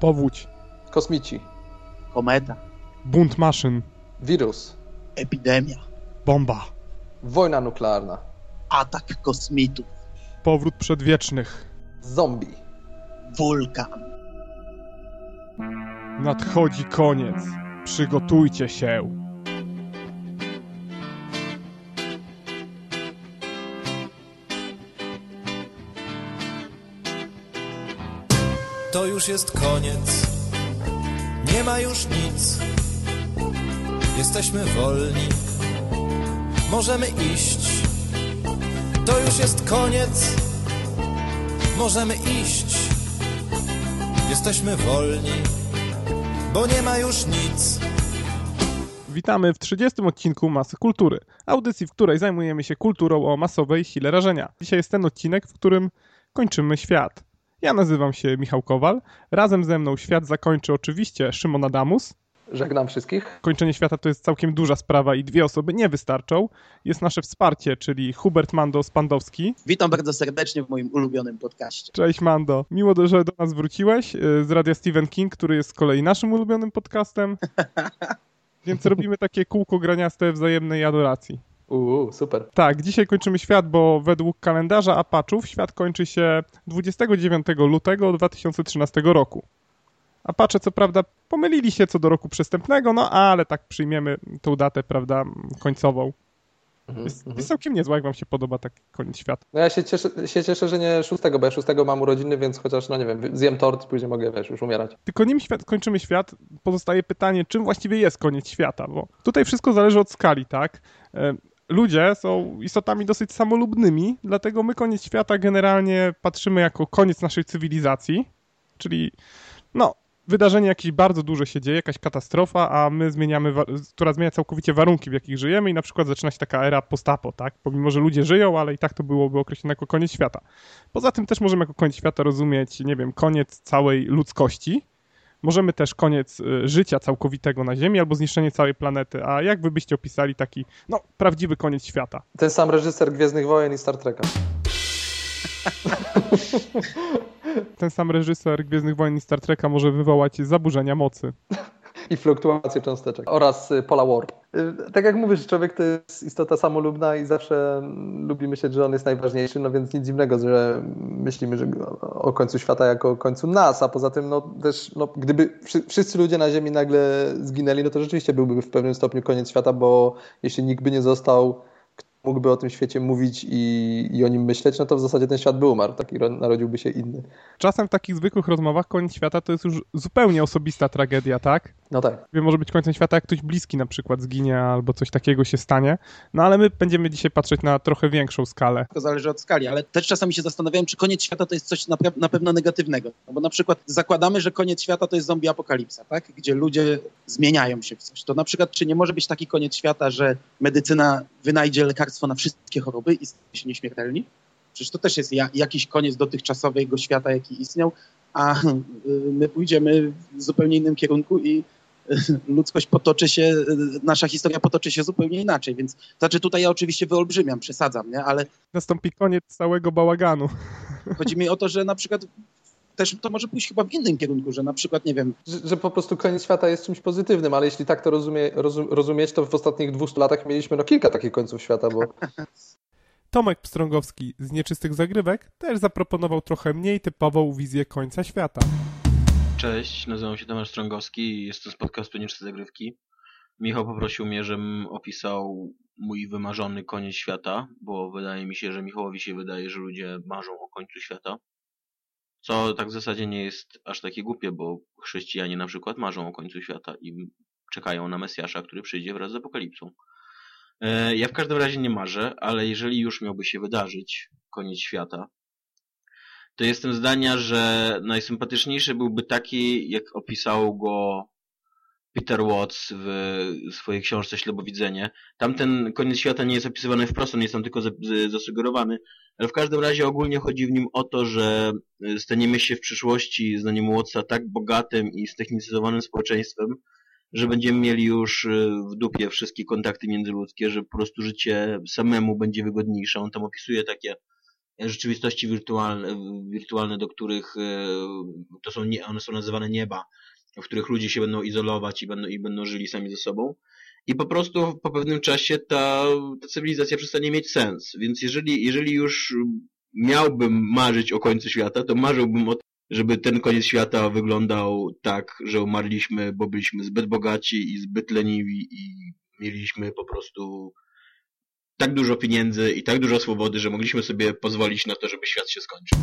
Powódź. Kosmici. Kometa. Bunt maszyn. Wirus. Epidemia. Bomba. Wojna nuklearna. Atak kosmitów. Powrót przedwiecznych. Zombie. Wulkan. Nadchodzi koniec. Przygotujcie się. Już jest koniec. Nie ma już nic. Jesteśmy wolni. Możemy iść. To już jest koniec. Możemy iść. Jesteśmy wolni, bo nie ma już nic. Witamy w 30 odcinku Masy Kultury, audycji, w której zajmujemy się kulturą o masowej sile rażenia. Dzisiaj jest ten odcinek, w którym kończymy świat. Ja nazywam się Michał Kowal. Razem ze mną świat zakończy oczywiście Szymon Adamus. Żegnam wszystkich. Kończenie świata to jest całkiem duża sprawa i dwie osoby nie wystarczą. Jest nasze wsparcie, czyli Hubert Mando Spandowski. Witam bardzo serdecznie w moim ulubionym podcaście. Cześć Mando. Miło, że do nas wróciłeś y, z radia Stephen King, który jest z kolei naszym ulubionym podcastem. Więc robimy takie kółko graniaste wzajemnej adoracji. Uuu, super. Tak, dzisiaj kończymy świat, bo według kalendarza Apachów świat kończy się 29 lutego 2013 roku. Apache co prawda pomylili się co do roku przestępnego, no ale tak przyjmiemy tą datę, prawda, końcową. Mhm, Jest, mhm. jest całkiem niezła, jak wam się podoba taki koniec świata. No ja się cieszę, się cieszę, że nie szóstego, bo ja szóstego mam urodziny, więc chociaż, no nie wiem, zjem tort, później mogę, wiesz, już umierać. Tylko nim świat, kończymy świat, pozostaje pytanie, czym właściwie jest koniec świata, bo tutaj wszystko zależy od skali, tak? Ludzie są istotami dosyć samolubnymi, dlatego my koniec świata generalnie patrzymy jako koniec naszej cywilizacji, czyli no, wydarzenie jakieś bardzo duże się dzieje, jakaś katastrofa, a my zmieniamy, która zmienia całkowicie warunki, w jakich żyjemy i na przykład zaczyna się taka era postapo, tak? Pomimo, że ludzie żyją, ale i tak to byłoby określone jako koniec świata. Poza tym też możemy jako koniec świata rozumieć, nie wiem, koniec całej ludzkości. Możemy też koniec y, życia całkowitego na Ziemi albo zniszczenie całej planety. A jak wy byście opisali taki, no, prawdziwy koniec świata? Ten sam reżyser Gwiezdnych Wojen i Star Treka. Ten sam reżyser Gwiezdnych Wojen i Star Treka może wywołać zaburzenia mocy. I fluktuacje cząsteczek. Oraz y, Pola Warp. Y, Tak jak mówisz, człowiek to jest istota samolubna i zawsze mm, lubi myśleć, że on jest najważniejszy, no więc nic dziwnego, że myślimy że o końcu świata jako o końcu nas, a poza tym no też, no, gdyby wszy- wszyscy ludzie na Ziemi nagle zginęli, no to rzeczywiście byłby w pewnym stopniu koniec świata, bo jeśli nikt by nie został, mógłby o tym świecie mówić i, i o nim myśleć, no to w zasadzie ten świat by umarł, taki ro- narodziłby się inny. Czasem w takich zwykłych rozmowach koniec świata to jest już zupełnie osobista tragedia, tak? No tak. Może być końcem świata, jak ktoś bliski na przykład zginie albo coś takiego się stanie. No ale my będziemy dzisiaj patrzeć na trochę większą skalę. To zależy od skali, ale też czasami się zastanawiałem, czy koniec świata to jest coś na, na pewno negatywnego. No bo na przykład zakładamy, że koniec świata to jest zombie apokalipsa, tak? Gdzie ludzie zmieniają się w coś. To na przykład, czy nie może być taki koniec świata, że medycyna wynajdzie lekarstwo na wszystkie choroby i stanie się nieśmiertelni? Przecież to też jest ja, jakiś koniec dotychczasowego świata, jaki istniał, a y, my pójdziemy w zupełnie innym kierunku i y, ludzkość potoczy się, y, nasza historia potoczy się zupełnie inaczej, więc znaczy tutaj ja oczywiście wyolbrzymiam, przesadzam, nie? ale Nastąpi koniec całego bałaganu. chodzi mi o to, że na przykład też to może pójść chyba w innym kierunku, że na przykład, nie wiem, że, że po prostu koniec świata jest czymś pozytywnym, ale jeśli tak to rozumie, rozum, rozumieć, to w ostatnich 200 latach mieliśmy no kilka takich końców świata, bo Tomek Pstrągowski z Nieczystych Zagrywek też zaproponował trochę mniej typową wizję końca świata. Cześć, nazywam się Tomasz Strągowski i jestem z podcastu Nieczyste Zagrywki. Michał poprosił mnie, żebym opisał mój wymarzony koniec świata, bo wydaje mi się, że Michałowi się wydaje, że ludzie marzą o końcu świata. Co tak w zasadzie nie jest aż takie głupie, bo chrześcijanie na przykład marzą o końcu świata i czekają na Mesjasza, który przyjdzie wraz z apokalipsą. E, Ja w każdym razie nie marzę, ale jeżeli już miałby się wydarzyć koniec świata, to jestem zdania, że najsympatyczniejszy byłby taki, jak opisał go Peter Watts w swojej książce Ślepowidzenie. Tamten koniec świata nie jest opisywany wprost, on jest tam tylko zasugerowany, ale w każdym razie ogólnie chodzi w nim o to, że y, staniemy się w przyszłości, zdaniem Wattsa, tak bogatym i ztechnicyzowanym społeczeństwem, że będziemy mieli już y, w dupie wszystkie kontakty międzyludzkie, że po prostu życie samemu będzie wygodniejsze. On tam opisuje takie rzeczywistości wirtualne, wirtualne do których e, to są, one są nazywane nieba, w których ludzie się będą izolować i będą, i będą żyli sami ze sobą. I po prostu po pewnym czasie ta, ta cywilizacja przestanie mieć sens. Więc jeżeli, jeżeli już miałbym marzyć o końcu świata, to marzyłbym o tym, żeby ten koniec świata wyglądał tak, że umarliśmy, bo byliśmy zbyt bogaci i zbyt leniwi i mieliśmy po prostu tak dużo pieniędzy i tak dużo swobody, że mogliśmy sobie pozwolić na to, żeby świat się skończył.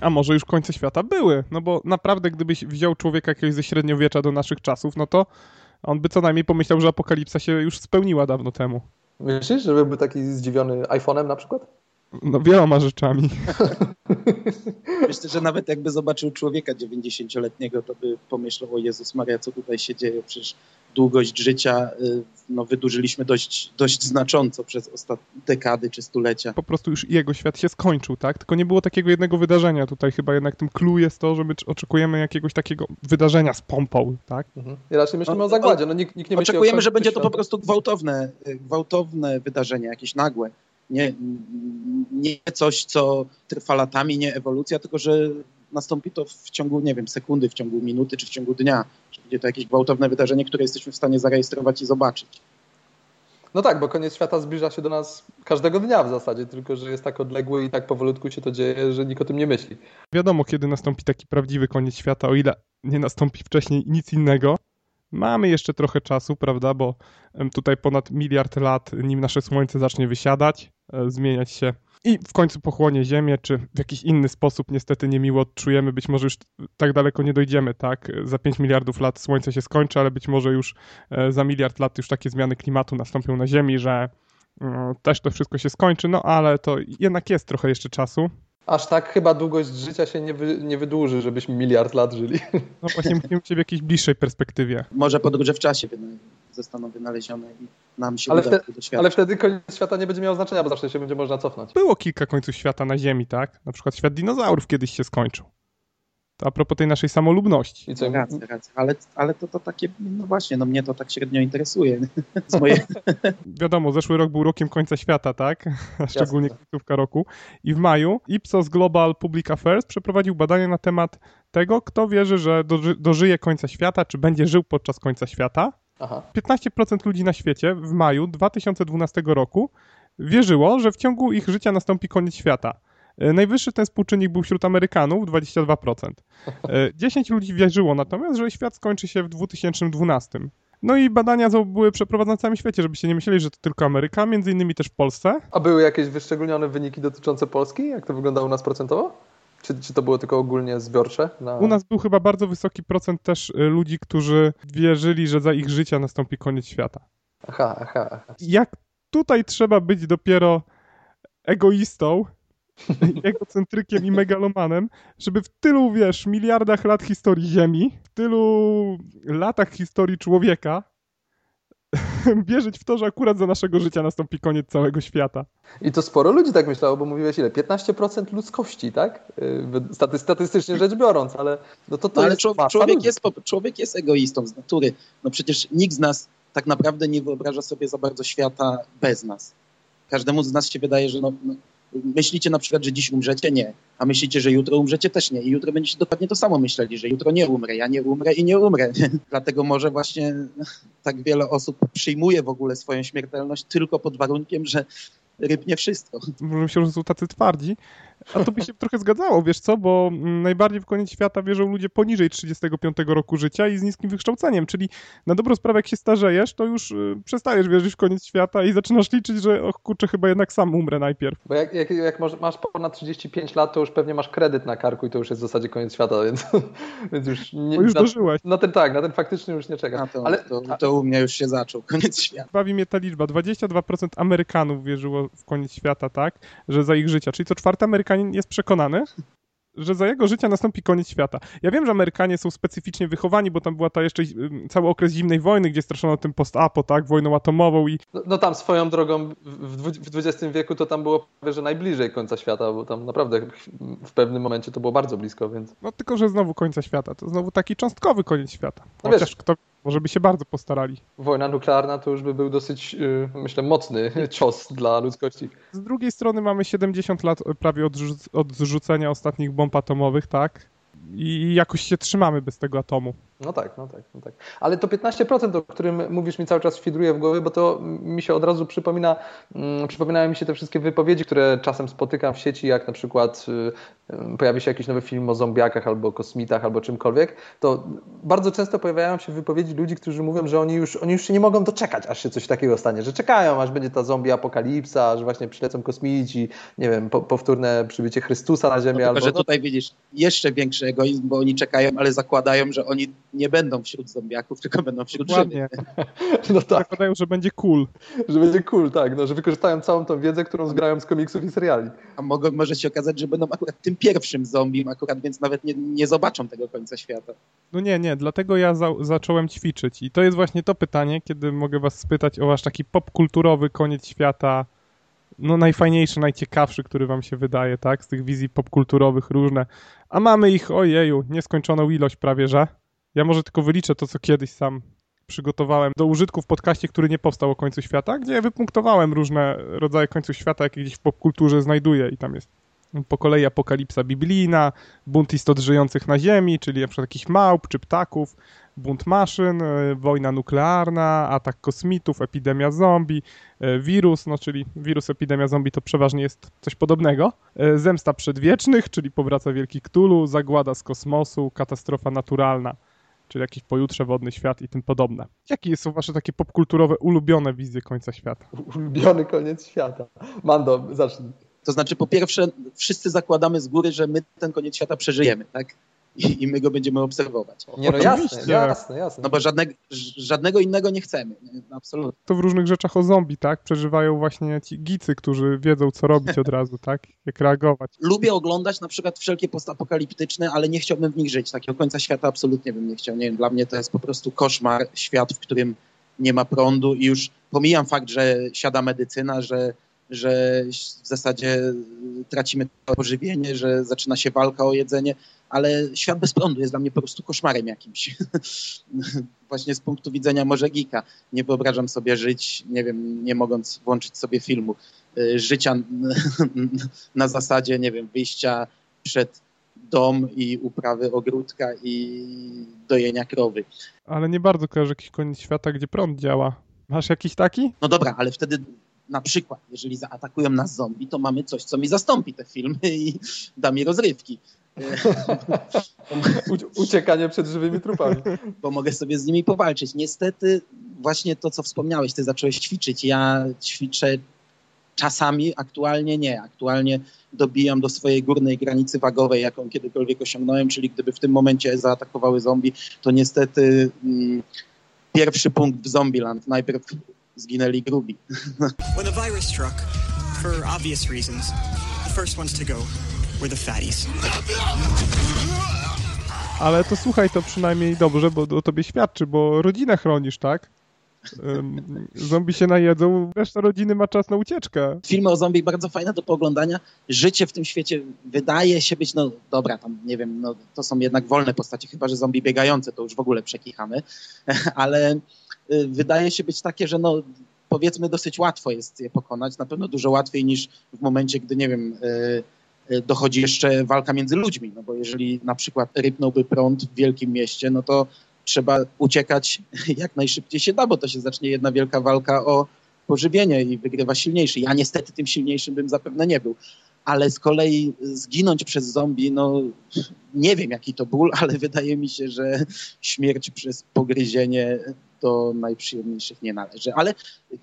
A może już końce świata były? No bo naprawdę, gdybyś wziął człowieka jakiegoś ze średniowiecza do naszych czasów, no to on by co najmniej pomyślał, że apokalipsa się już spełniła dawno temu. Myślisz, żeby był taki zdziwiony iPhone'em na przykład? No wieloma rzeczami. Myślę, że nawet jakby zobaczył człowieka 90-letniego, to by pomyślał, o Jezus Maria, co tutaj się dzieje, przecież długość życia y, no, wydłużyliśmy dość, dość znacząco przez ostatnie dekady czy stulecia. Po prostu już jego świat się skończył, tak? Tylko nie było takiego jednego wydarzenia. Tutaj chyba jednak tym clue jest to, że my oczekujemy jakiegoś takiego wydarzenia z pompą, tak? Mhm. I raczej myślimy no, o zagładzie. No, nikt, nikt nie Oczekujemy, że będzie to po prostu gwałtowne, y, gwałtowne wydarzenie, jakieś nagłe. Nie, nie coś, co trwa latami, nie ewolucja, tylko że nastąpi to w ciągu, nie wiem, sekundy, w ciągu minuty czy w ciągu dnia. Że będzie to jakieś gwałtowne wydarzenie, które jesteśmy w stanie zarejestrować i zobaczyć. No tak, bo koniec świata zbliża się do nas każdego dnia w zasadzie, tylko że jest tak odległy i tak powolutku się to dzieje, że nikt o tym nie myśli. Wiadomo, kiedy nastąpi taki prawdziwy koniec świata, o ile nie nastąpi wcześniej nic innego. Mamy jeszcze trochę czasu, prawda, bo tutaj ponad miliard lat, nim nasze Słońce zacznie wysiadać, e, zmieniać się i w końcu pochłonie Ziemię, czy w jakiś inny sposób niestety niemiło odczujemy, być może już tak daleko nie dojdziemy, tak? Za 5 miliardów lat Słońce się skończy, ale być może już e, za miliard lat już takie zmiany klimatu nastąpią na Ziemi, że mm, też to wszystko się skończy, no ale to jednak jest trochę jeszcze czasu. Aż tak chyba długość życia się nie, wy, nie wydłuży, żebyśmy miliard lat żyli. No właśnie mówimy w jakiejś bliższej perspektywie. Może podróże w czasie zostaną wynalezione i nam się ale uda wtedy, Ale wtedy koniec świata nie będzie miał znaczenia, bo zawsze się będzie można cofnąć. Było kilka końców świata na Ziemi, tak? Na przykład świat dinozaurów kiedyś się skończył. To a propos tej naszej samolubności. Co? Racja, racja. Ale, ale to, to takie, no właśnie, no mnie to tak średnio interesuje. Moje... Wiadomo, zeszły rok był rokiem końca świata, tak? Szczególnie końcówka roku. I w maju Ipsos Global Public Affairs przeprowadził badania na temat tego, kto wierzy, że doży dożyje końca świata, czy będzie żył podczas końca świata. Aha. 15% ludzi na świecie w maju 2012 roku wierzyło, że w ciągu ich życia nastąpi koniec świata. E, najwyższy ten współczynnik był wśród Amerykanów 22%. 10 e, ludzi wierzyło natomiast, że świat skończy się w 2012. No i badania były przeprowadzone na całym świecie, żebyście nie myśleli, że to tylko Ameryka, między innymi też w Polsce. A były jakieś wyszczególnione wyniki dotyczące Polski? Jak to wyglądało u nas procentowo? Czy, czy to było tylko ogólnie zbiorcze? Na... U nas był chyba bardzo wysoki procent też y, ludzi, którzy wierzyli, że za ich życia nastąpi koniec świata. Aha, aha, aha. Jak tutaj trzeba być dopiero egoistą, egocentrykiem i megalomanem, żeby w tylu, wiesz, miliardach lat historii Ziemi, w tylu latach historii człowieka wierzyć w to, że akurat za naszego życia nastąpi koniec całego świata. I to sporo ludzi tak myślało, bo mówiłeś ile? 15% ludzkości, tak? Y, statystycznie rzecz biorąc, ale no to, to no, ale człowiek, człowiek jest, człowiek jest egoistą z natury. No przecież nikt z nas tak naprawdę nie wyobraża sobie za bardzo świata bez nas. Każdemu z nas się wydaje, że no, no Myślicie na przykład, że dziś umrzecie? Nie. A myślicie, że jutro umrzecie? Też nie. I jutro będziecie dokładnie to samo myśleli, że jutro nie umrę, ja nie umrę i nie umrę. Dlatego może właśnie tak wiele osób przyjmuje w ogóle swoją śmiertelność tylko pod warunkiem, że rybnie wszystko. Że są tacy twardzi. A to by się trochę zgadzało, wiesz co, bo najbardziej w koniec świata wierzą ludzie poniżej 35 roku życia i z niskim wykształceniem, czyli na dobrą sprawę jak się starzejesz, to już y, przestajesz wierzyć w koniec świata i zaczynasz liczyć, że och kurczę, chyba jednak sam umrę najpierw. Bo jak, jak, jak masz ponad 35 lat, to już pewnie masz kredyt na karku i to już jest w zasadzie koniec świata, więc, więc już nie... już na, dożyłeś. Na ten tak, na ten faktycznie już nie czekasz. To, Ale, to, to u mnie już się zaczął, koniec świata. Bawi mnie ta liczba, 22% Amerykanów wierzyło w koniec świata, tak, że za ich życia, czyli co czwarty Amerykanin jest przekonany, że za jego życia nastąpi koniec świata. Ja wiem, że Amerykanie są specyficznie wychowani, bo tam była ta jeszcze cały okres zimnej wojny, gdzie straszono tym post-apo, tak, wojną atomową i... No, no, tam swoją drogą w XX wieku to tam było prawie, że najbliżej końca świata, bo tam naprawdę w pewnym momencie to było bardzo blisko, więc... No tylko, że znowu końca świata, to znowu taki cząstkowy koniec świata. No Chociaż wiesz, kto Może by się bardzo postarali. Wojna nuklearna to już by był dosyć, yy, myślę, mocny cios dla ludzkości. Z drugiej strony mamy 70 lat prawie od, zrzu- od zrzucenia ostatnich bomb atomowych, tak? I jakoś się trzymamy bez tego atomu. No tak, no tak, no tak. Ale to 15%, o którym mówisz mi cały czas świdruje w głowie, bo to mi się od razu przypomina, mm, przypominają mi się te wszystkie wypowiedzi, które czasem spotykam w sieci, jak na przykład y, y, pojawi się jakiś nowy film o zombiakach albo kosmitach albo czymkolwiek, to bardzo często pojawiają się wypowiedzi ludzi, którzy mówią, że oni już, oni już się nie mogą doczekać, aż się coś takiego stanie, że czekają, aż będzie ta zombie apokalipsa, że właśnie przylecą kosmici, nie wiem, po, powtórne przybycie Chrystusa na Ziemię. No, tylko, albo... że tutaj widzisz jeszcze większy egoizm, bo oni czekają, ale zakładają, że oni nie będą wśród zombiaków, tylko będą wśród żywych. Dokładnie. No tak. Zakładają, że będzie cool. Że będzie cool, tak, no, że wykorzystają całą tą wiedzę, którą zgrają z komiksów i seriali. A mogą, może się okazać, że będą akurat tym pierwszym zombiem, akurat więc nawet nie, nie zobaczą tego końca świata. No nie, nie, dlatego ja za zacząłem ćwiczyć. I to jest właśnie to pytanie, kiedy mogę was spytać o wasz taki popkulturowy koniec świata, no najfajniejszy, najciekawszy, który wam się wydaje, tak? Z tych wizji popkulturowych różne. A mamy ich, ojeju, nieskończoną ilość prawie, że. Ja może tylko wyliczę to, co kiedyś sam przygotowałem do użytku w podcaście, który nie powstał o końcu świata, gdzie wypunktowałem różne rodzaje końców świata, jakie gdzieś w popkulturze znajduję. I tam jest po kolei apokalipsa biblijna, bunt istot żyjących na ziemi, czyli przykład jakichś małp czy ptaków, bunt maszyn, e, wojna nuklearna, atak kosmitów, epidemia zombie, e, wirus, no czyli wirus, epidemia zombie to przeważnie jest coś podobnego, e, zemsta przedwiecznych, czyli powraca wielki Cthulhu, zagłada z kosmosu, katastrofa naturalna, czyli jakiś pojutrze wodny świat i tym podobne. Jakie są wasze takie popkulturowe, ulubione wizje końca świata? Ulubiony koniec świata. Mando, zacznij. To znaczy, po pierwsze, wszyscy zakładamy z góry, że my ten koniec świata przeżyjemy, tak? I, i my go będziemy obserwować. Nie, no Oczywiście. jasne, jasne, jasne. No bo żadnego, żadnego innego nie chcemy. Nie? Absolutnie. To w różnych rzeczach o zombie, tak? Przeżywają właśnie ci gicy, którzy wiedzą, co robić od razu, tak? Jak reagować. Lubię oglądać na przykład wszelkie postapokaliptyczne, ale nie chciałbym w nich żyć. Takiego końca świata absolutnie bym nie chciał. Nie wiem, dla mnie to jest po prostu koszmar, świat, w którym nie ma prądu i już pomijam fakt, że siada medycyna, że, że w zasadzie tracimy pożywienie, że zaczyna się walka o jedzenie, ale świat bez prądu jest dla mnie po prostu koszmarem jakimś. Właśnie z punktu widzenia może geeka. Nie wyobrażam sobie żyć, nie wiem, nie mogąc włączyć sobie filmu. Y, Życia na zasadzie, nie wiem, wyjścia przed dom i uprawy ogródka i dojenia krowy. Ale nie bardzo kojarzę jakiś koniec świata, gdzie prąd działa. Masz jakiś taki? No dobra, ale wtedy na przykład, jeżeli zaatakują nas zombie, to mamy coś, co mi zastąpi te filmy i da mi rozrywki. Uciekanie przed żywymi trupami. bo mogę sobie z nimi powalczyć. Niestety, właśnie to, co wspomniałeś, ty zacząłeś ćwiczyć. Ja ćwiczę czasami, aktualnie nie. Aktualnie dobijam do swojej górnej granicy wagowej, jaką kiedykolwiek osiągnąłem, czyli gdyby w tym momencie zaatakowały zombie, to niestety mm, pierwszy punkt w Zombieland. Najpierw zginęli grubi. When the virus struck, for obvious reasons, the first ones to go were the fatties. Ale to słuchaj, to przynajmniej dobrze, bo o tobie świadczy, bo rodzinę chronisz, tak? Zombie się najedzą, reszta rodziny ma czas na ucieczkę. filmy o zombie bardzo fajne do pooglądania. Życie w tym świecie wydaje się być, no dobra, tam nie wiem, no, to są jednak wolne postacie, chyba że zombie biegające, to już w ogóle przekichamy, ale y, wydaje się być takie, że no powiedzmy dosyć łatwo jest je pokonać, na pewno dużo łatwiej niż w momencie, gdy nie wiem, y, dochodzi jeszcze walka między ludźmi, no bo jeżeli na przykład rypnąłby prąd w wielkim mieście, no to trzeba uciekać jak najszybciej się da, bo to się zacznie jedna wielka walka o pożywienie i wygrywa silniejszy. Ja niestety tym silniejszym bym zapewne nie był. Ale z kolei zginąć przez zombie, no nie wiem jaki to ból, ale wydaje mi się, że śmierć przez pogryzienie do najprzyjemniejszych nie należy. Ale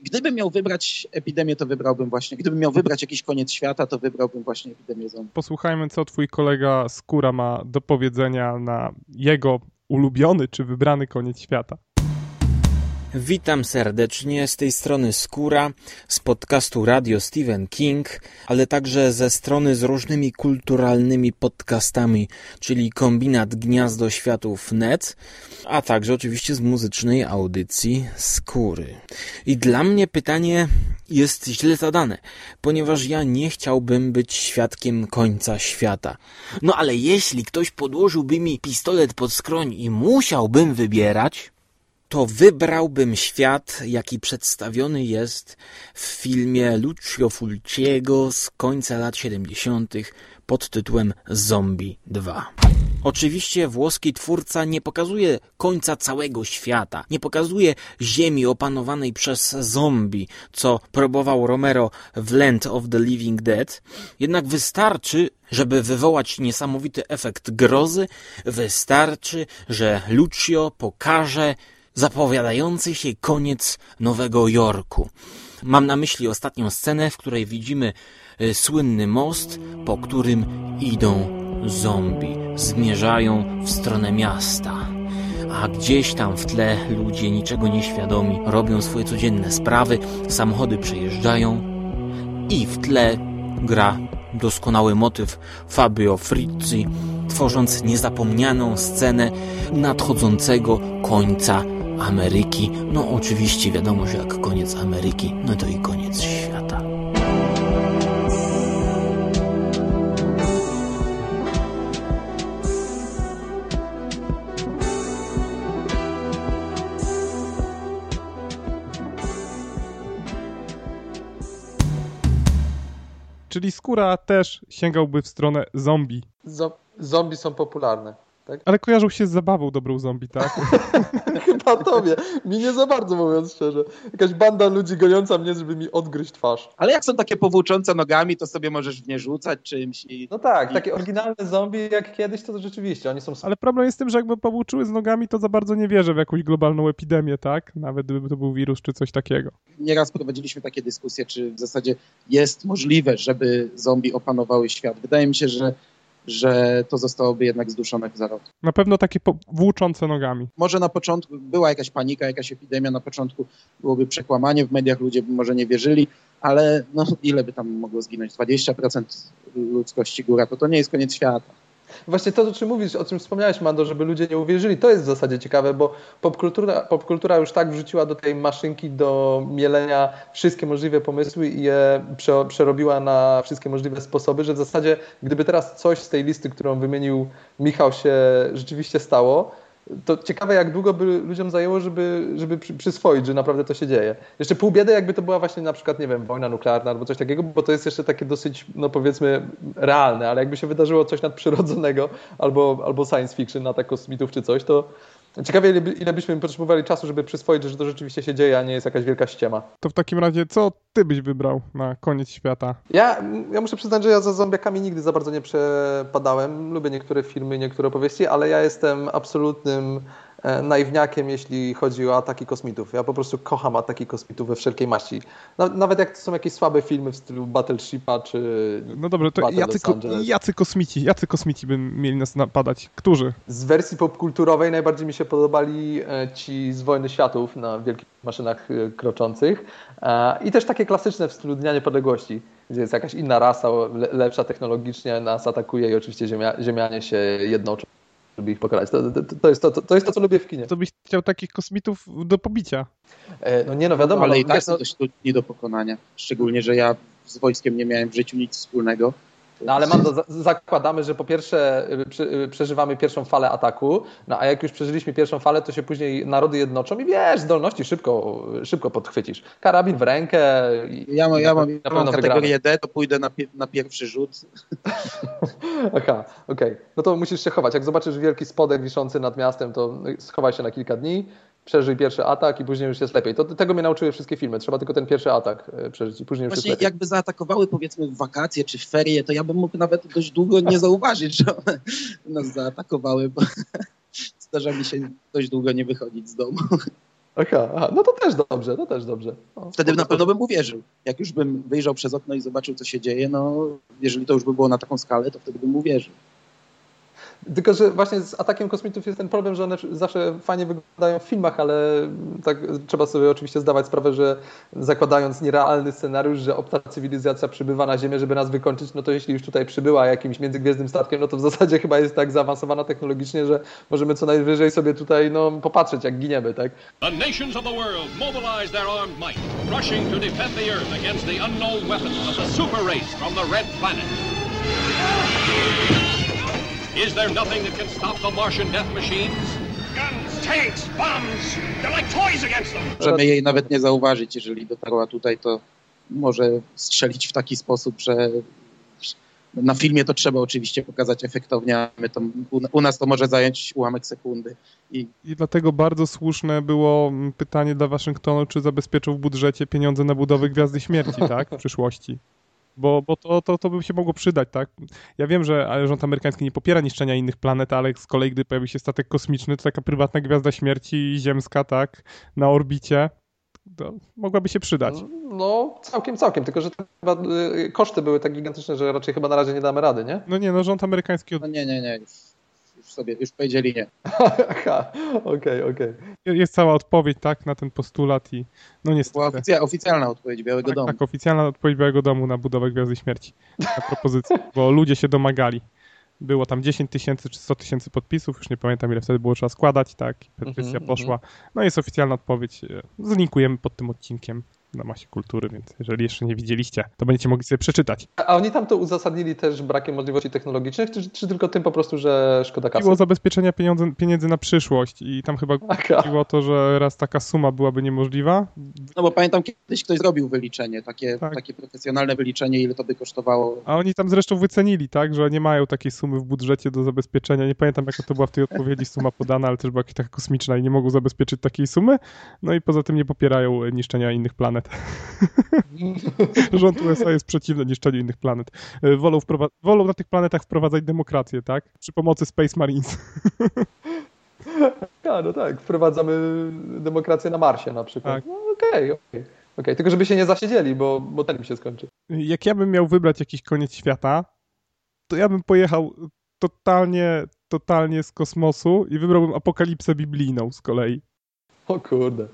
gdybym miał wybrać epidemię, to wybrałbym właśnie, gdybym miał wybrać jakiś koniec świata, to wybrałbym właśnie epidemię zombie. Posłuchajmy, co twój kolega Skóra ma do powiedzenia na jego ulubiony czy wybrany koniec świata. Witam serdecznie z tej strony Skóra, z podcastu Radio Stephen King, ale także ze strony z różnymi kulturalnymi podcastami, czyli kombinat Gniazdo Światów Net, a także oczywiście z muzycznej audycji Skóry. I dla mnie pytanie jest źle zadane, ponieważ ja nie chciałbym być świadkiem końca świata. No ale jeśli ktoś podłożyłby mi pistolet pod skroń i musiałbym wybierać, to wybrałbym świat, jaki przedstawiony jest w filmie Lucio Fulciego z końca lat 70. pod tytułem Zombie 2. Oczywiście włoski twórca nie pokazuje końca całego świata, nie pokazuje ziemi opanowanej przez zombie, co próbował Romero w Land of the Living Dead, jednak wystarczy, żeby wywołać niesamowity efekt grozy, wystarczy, że Lucio pokaże zapowiadający się koniec Nowego Jorku. Mam na myśli ostatnią scenę, w której widzimy y, słynny most, po którym idą zombie. Zmierzają w stronę miasta. A gdzieś tam w tle ludzie niczego nieświadomi robią swoje codzienne sprawy, samochody przejeżdżają i w tle gra doskonały motyw Fabio Frizzi, tworząc niezapomnianą scenę nadchodzącego końca Ameryki. No oczywiście wiadomo, że jak koniec Ameryki, no to i koniec świata. Czyli skóra też sięgałby w stronę zombie. Zo- zombie są popularne. Tak? Ale kojarzył się z zabawą dobrą zombie, tak? Chyba tobie. Mi nie za bardzo, mówiąc szczerze. Jakaś banda ludzi goniąca mnie, żeby mi odgryźć twarz. Ale jak są takie powłóczące nogami, to sobie możesz w nie rzucać czymś i... No tak, takie oryginalne zombie jak kiedyś, to rzeczywiście, oni są... Ale problem jest w tym, że jakby powłóczyły z nogami, to za bardzo nie wierzę w jakąś globalną epidemię, tak? Nawet gdyby to był wirus czy coś takiego. Nieraz prowadziliśmy takie dyskusje, czy w zasadzie jest możliwe, żeby zombie opanowały świat. Wydaje mi się, że że to zostałoby jednak zduszone w zarodku. Na pewno takie włóczące nogami. Może na początku była jakaś panika, jakaś epidemia, na początku byłoby przekłamanie w mediach, ludzie by może nie wierzyli, ale no, ile by tam mogło zginąć? 20% ludzkości góra, to to nie jest koniec świata. Właśnie to, o czym mówisz, o czym wspomniałeś, Mando, żeby ludzie nie uwierzyli, to jest w zasadzie ciekawe, bo popkultura, popkultura już tak wrzuciła do tej maszynki do mielenia wszystkie możliwe pomysły i je przerobiła na wszystkie możliwe sposoby, że w zasadzie gdyby teraz coś z tej listy, którą wymienił Michał się rzeczywiście stało, to ciekawe, jak długo by ludziom zajęło, żeby, żeby przyswoić, że naprawdę to się dzieje. Jeszcze pół biedy, jakby to była właśnie na przykład, nie wiem, wojna nuklearna albo coś takiego, bo to jest jeszcze takie dosyć, no powiedzmy, realne, ale jakby się wydarzyło coś nadprzyrodzonego albo, albo science fiction, na tak kosmitów czy coś, to, Ciekawie, ile, ile byśmy potrzebowali czasu, żeby przyswoić, że to rzeczywiście się dzieje, a nie jest jakaś wielka ściema. To w takim razie, co ty byś wybrał na koniec świata? Ja, ja muszę przyznać, że ja za zombiakami nigdy za bardzo nie przepadałem. Lubię niektóre filmy, niektóre opowieści, ale ja jestem absolutnym naiwniakiem, jeśli chodzi o ataki kosmitów. Ja po prostu kocham ataki kosmitów we wszelkiej maści. Nawet jak to są jakieś słabe filmy w stylu Battleshipa czy. No dobrze, to jacy, ko jacy kosmici, jacy kosmici by mieli nas napadać? Którzy? Z wersji popkulturowej najbardziej mi się podobali e, ci z Wojny Światów na wielkich maszynach e, kroczących. I też takie klasyczne w stylu Dnia Niepodległości, gdzie jest jakaś inna rasa, lepsza technologicznie, nas atakuje i oczywiście ziemia, Ziemianie się jednoczą żeby ich pokonać. To, to, to, jest to, to, jest to, co lubię w kinie. To byś chciał takich kosmitów do pobicia. E, no nie no, wiadomo. Ale no, i tak są dość trudni do pokonania. Szczególnie, że ja z wojskiem nie miałem w życiu nic wspólnego. No ale Mando, zakładamy, że po pierwsze y, y, przeżywamy pierwszą falę ataku, no a jak już przeżyliśmy pierwszą falę, to się później narody jednoczą i wiesz, zdolności szybko, szybko podchwycisz. Karabin w rękę. ja, mam, ja mam, ja mam kategorię D, to pójdę na, na pierwszy rzut. Aha, okej. Okay. No to musisz się chować. Jak zobaczysz wielki spodek wiszący nad miastem, to schowaj się na kilka dni przeżyj pierwszy atak i później już jest lepiej. To, tego mnie nauczyły wszystkie filmy. Trzeba tylko ten pierwszy atak e, przeżyć i później już Właśnie jest lepiej. jakby zaatakowały powiedzmy w wakacje czy w ferie, to ja bym mógł nawet dość długo nie zauważyć, że one nas zaatakowały, bo zdarza mi się dość długo nie wychodzić z domu. Aha, aha, no to też dobrze, to też dobrze. No, Wtedy na pewno bym uwierzył. Jak już bym wyjrzał przez okno i zobaczył, co się dzieje, no jeżeli to już by było na taką skalę, to wtedy bym uwierzył. Tylko, że właśnie z atakiem kosmitów jest ten problem, że one zawsze fajnie wyglądają w filmach, ale tak trzeba sobie oczywiście zdawać sprawę, że zakładając nierealny scenariusz, że obca cywilizacja przybywa na Ziemię, żeby nas wykończyć, no to jeśli już tutaj przybyła jakimś międzygwiezdnym statkiem, no to w zasadzie chyba jest tak zaawansowana technologicznie, że możemy co najwyżej sobie tutaj no, popatrzeć, jak giniemy, tak? The nations of the world mobilize their armed might, rushing to defend the Earth against the unknown weapons of the super race from the Red Planet. Is there nothing that can stop the Martian death machines? Guns, tanks, bombs. They're like toys against them. Możemy jej nawet nie zauważyć, jeżeli dotarła tutaj, to może strzelić w taki sposób, że na filmie to trzeba oczywiście pokazać efektownie, a my to, u, nas to może zająć ułamek sekundy. I I dlatego bardzo słuszne było mm, pytanie dla Waszyngtonu, czy zabezpieczą w budżecie pieniądze na budowę Gwiazdy Śmierci, tak? W przyszłości. Bo, bo to, to, to by się mogło przydać, tak? Ja wiem, że ale rząd amerykański nie popiera niszczenia innych planet, ale z kolei, gdy pojawi się statek kosmiczny, to taka prywatna Gwiazda Śmierci ziemska, tak? Na orbicie, to mogłaby się przydać. No, całkiem, całkiem, tylko że chyba y, koszty były tak gigantyczne, że raczej chyba na razie nie damy rady, nie? No nie, no rząd amerykański od... no nie, nie, nie, już, już sobie, już powiedzieli nie. Aha, okej, okej. Jest cała odpowiedź, tak, na ten postulat i no Była niestety. oficja, oficjalna odpowiedź Białego Tak, Domu. tak, oficjalna odpowiedź Białego Domu na budowę Gwiazdy Śmierci. Na propozycję, bo ludzie się domagali. Było tam 10 tysięcy czy 100 tysięcy podpisów, już nie pamiętam ile wtedy było trzeba składać, tak, i petycja Mhm, poszła. No jest oficjalna odpowiedź, e, zlinkujemy pod tym odcinkiem na Masie Kultury, więc jeżeli jeszcze nie widzieliście, to będziecie mogli sobie przeczytać. A oni tam to uzasadnili też brakiem możliwości technologicznych, czy, czy tylko tym po prostu, że szkoda kasy? Było zabezpieczenia pieniądze, pieniędzy na przyszłość i tam chyba chodziło o to, że raz taka suma byłaby niemożliwa. No bo pamiętam kiedyś ktoś zrobił wyliczenie, takie, Tak. takie profesjonalne wyliczenie, ile to by kosztowało. A oni tam zresztą wycenili, tak, że nie mają takiej sumy w budżecie do zabezpieczenia. Nie pamiętam, jaka to była w tej odpowiedzi suma podana, ale też była jakaś taka kosmiczna i nie mogą zabezpieczyć takiej sumy. No i poza tym nie popierają niszczenia innych planet. Rząd USA jest przeciwny niszczeniu innych planet. E, Wolą, wolą na tych planetach wprowadzać demokrację, tak? Przy pomocy Space Marines. A, no tak, wprowadzamy demokrację na Marsie na przykład. Tak. No okej, okej. Okej, Tylko żeby się nie zasiedzieli, bo, bo ten mi się skończy. Jak ja bym miał wybrać jakiś koniec świata, to ja bym pojechał totalnie, totalnie z kosmosu i wybrałbym apokalipsę biblijną z kolei. O kurde.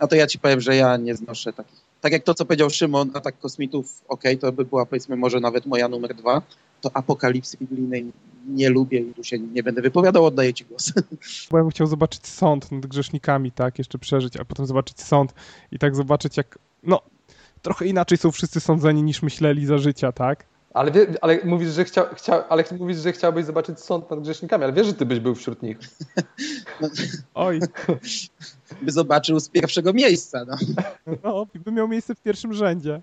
A to ja ci powiem, że ja nie znoszę takich. Tak jak to, co powiedział Szymon, atak kosmitów, okej, to by była powiedzmy może nawet moja numer dwa, to apokalipsy biblijnej nie lubię i tu się nie będę wypowiadał, oddaję ci głos. Bo ja bym chciał zobaczyć sąd nad grzesznikami, tak, jeszcze przeżyć, a potem zobaczyć sąd i tak zobaczyć jak, no, trochę inaczej są wszyscy sądzeni niż myśleli za życia, tak? Ale, wie, ale mówisz, że chciał, chciał, ale mówisz, że chciałbyś zobaczyć sąd nad grzesznikami, ale wiesz, że ty byś był wśród nich. Oj, By zobaczył z pierwszego miejsca. No. no, bym miał miejsce w pierwszym rzędzie,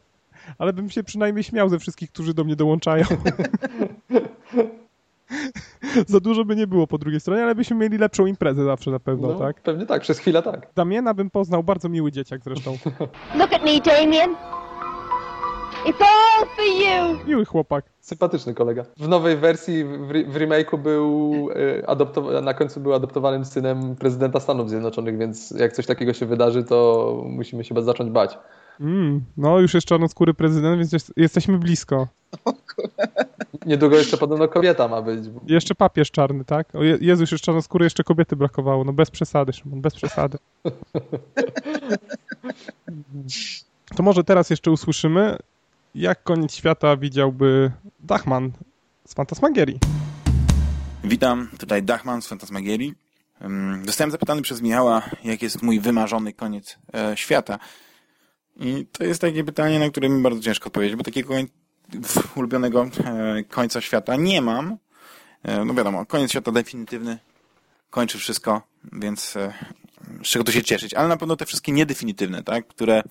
ale bym się przynajmniej śmiał ze wszystkich, którzy do mnie dołączają. za dużo by nie było po drugiej stronie, ale byśmy mieli lepszą imprezę zawsze na pewno, No, tak? Pewnie tak, przez chwilę tak. Damiena bym poznał, bardzo miły dzieciak zresztą. Look at me, Damien. It's all for you. Miły chłopak. Sympatyczny kolega. W nowej wersji, w, w remake'u był e, na końcu był adoptowanym synem prezydenta Stanów Zjednoczonych, więc jak coś takiego się wydarzy, to musimy się zacząć bać. Mm, no, już jest czarnoskóry prezydent, więc jest, jesteśmy blisko. Niedługo jeszcze podobno kobieta ma być. Jeszcze papież czarny, tak? O Je Jezus, już czarnoskóry, jeszcze kobiety brakowało. No bez przesady, Szymon, bez przesady. To może teraz jeszcze usłyszymy, jak koniec świata widziałby Dachman z Fantasmagierii. Witam, tutaj Dachman z Fantasmagierii. Zostałem zapytany przez Michała, jaki jest mój wymarzony koniec e, świata. I to jest takie pytanie, na które mi bardzo ciężko odpowiedzieć, bo takiego ulubionego e, końca świata nie mam. E, no wiadomo, koniec świata definitywny, kończy wszystko, więc e, z czego tu się cieszyć. Ale na pewno te wszystkie niedefinitywne, tak, które,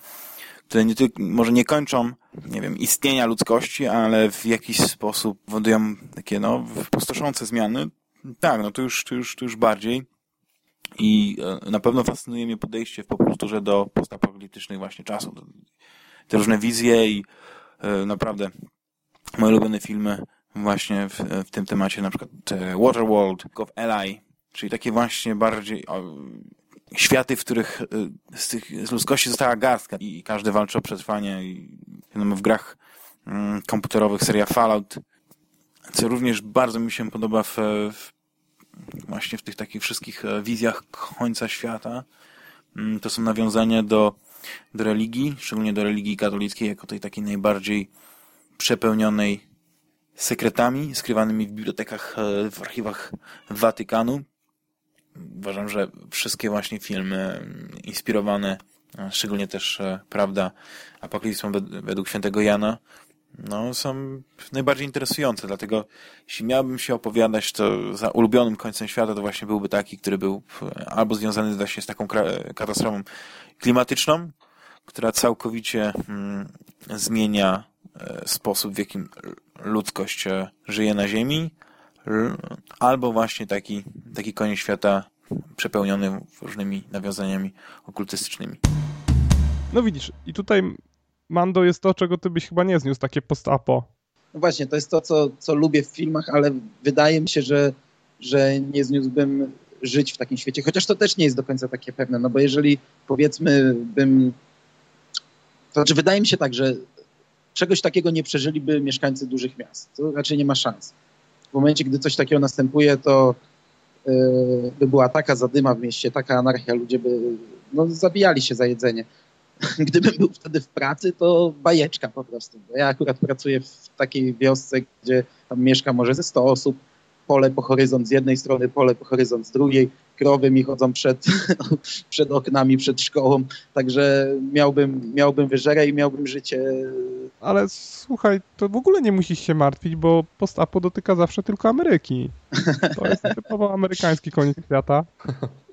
które nie tylko, może nie kończą, nie wiem, istnienia ludzkości, ale w jakiś sposób powodują takie, no, pustoszące zmiany. Tak, no to już, to już, to już bardziej. I e, na pewno fascynuje mnie podejście w popkulturze do postapokaliptycznych właśnie czasów. Te różne wizje i e, naprawdę moje ulubione filmy właśnie w, w tym temacie, na przykład e, Waterworld, of Eli, czyli takie właśnie bardziej światy, w których e, z, tych, z ludzkości została garstka i każdy walczy o przetrwanie i w grach mm, komputerowych seria Fallout, co również bardzo mi się podoba w, w właśnie w tych takich wszystkich e, wizjach końca świata. Mm, To są nawiązania do, do religii, szczególnie do religii katolickiej, jako tej takiej najbardziej przepełnionej sekretami skrywanymi w bibliotekach, e, w archiwach Watykanu. Uważam, że wszystkie właśnie filmy inspirowane, szczególnie też, e, prawda, Apokalipsą wed- według świętego Jana, no, są najbardziej interesujące, dlatego jeśli miałbym się opowiadać, to za ulubionym końcem świata to właśnie byłby taki, który był albo związany właśnie z taką katastrofą klimatyczną, która całkowicie mm, zmienia e, sposób, w jakim ludzkość e, żyje na Ziemi, albo właśnie taki, taki koniec świata przepełniony różnymi nawiązaniami okultystycznymi. No widzisz, i tutaj Mando jest to, czego ty byś chyba nie zniósł, takie post-apo. No właśnie, to jest to, co, co lubię w filmach, ale wydaje mi się, że, że nie zniósłbym żyć w takim świecie, chociaż to też nie jest do końca takie pewne, no bo jeżeli powiedzmy bym... To znaczy wydaje mi się tak, że czegoś takiego nie przeżyliby mieszkańcy dużych miast. To raczej nie ma szans. W momencie, gdy coś takiego następuje, to yy, by była taka zadyma w mieście, taka anarchia, ludzie by no, zabijali się za jedzenie. Gdybym był wtedy w pracy, to bajeczka po prostu. Ja akurat pracuję w takiej wiosce, gdzie tam mieszka może ze 100 osób, pole po horyzont z jednej strony, pole po horyzont z drugiej, krowy mi chodzą przed, przed oknami, przed szkołą, także miałbym, miałbym wyżerę i miałbym życie. Ale słuchaj, to w ogóle nie musisz się martwić, bo post-apo dotyka zawsze tylko Ameryki. To jest typowo amerykański koniec świata.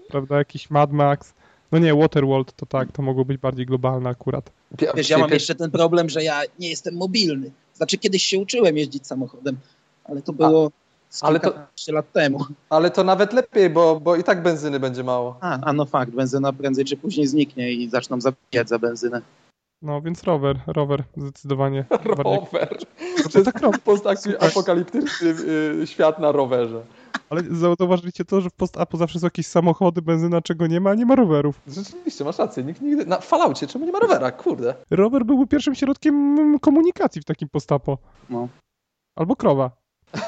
Prawda, jakiś Mad Max. No nie, Waterworld to tak, to mogło być bardziej globalne akurat. Wiesz, ja mam jeszcze ten problem, że ja nie jestem mobilny. Znaczy kiedyś się uczyłem jeździć samochodem, ale to było... A ale to, lat temu. Ale to nawet lepiej, bo, bo i tak benzyny będzie mało. A, a no fakt, benzyna prędzej czy później zniknie i zaczną zabijać za benzynę. No więc rower, rower zdecydowanie. rower. To jest tak postapokaliptyczny y, świat na rowerze. Ale zauważyliście to, że w post-apo zawsze są jakieś samochody, benzyna, czego nie ma, a nie ma rowerów. Rzeczywiście, masz rację. Nikt nigdy... Na falaucie, czemu nie ma rowera? Kurde. Rower byłby pierwszym środkiem komunikacji w takim post-apo. No. Albo krowa.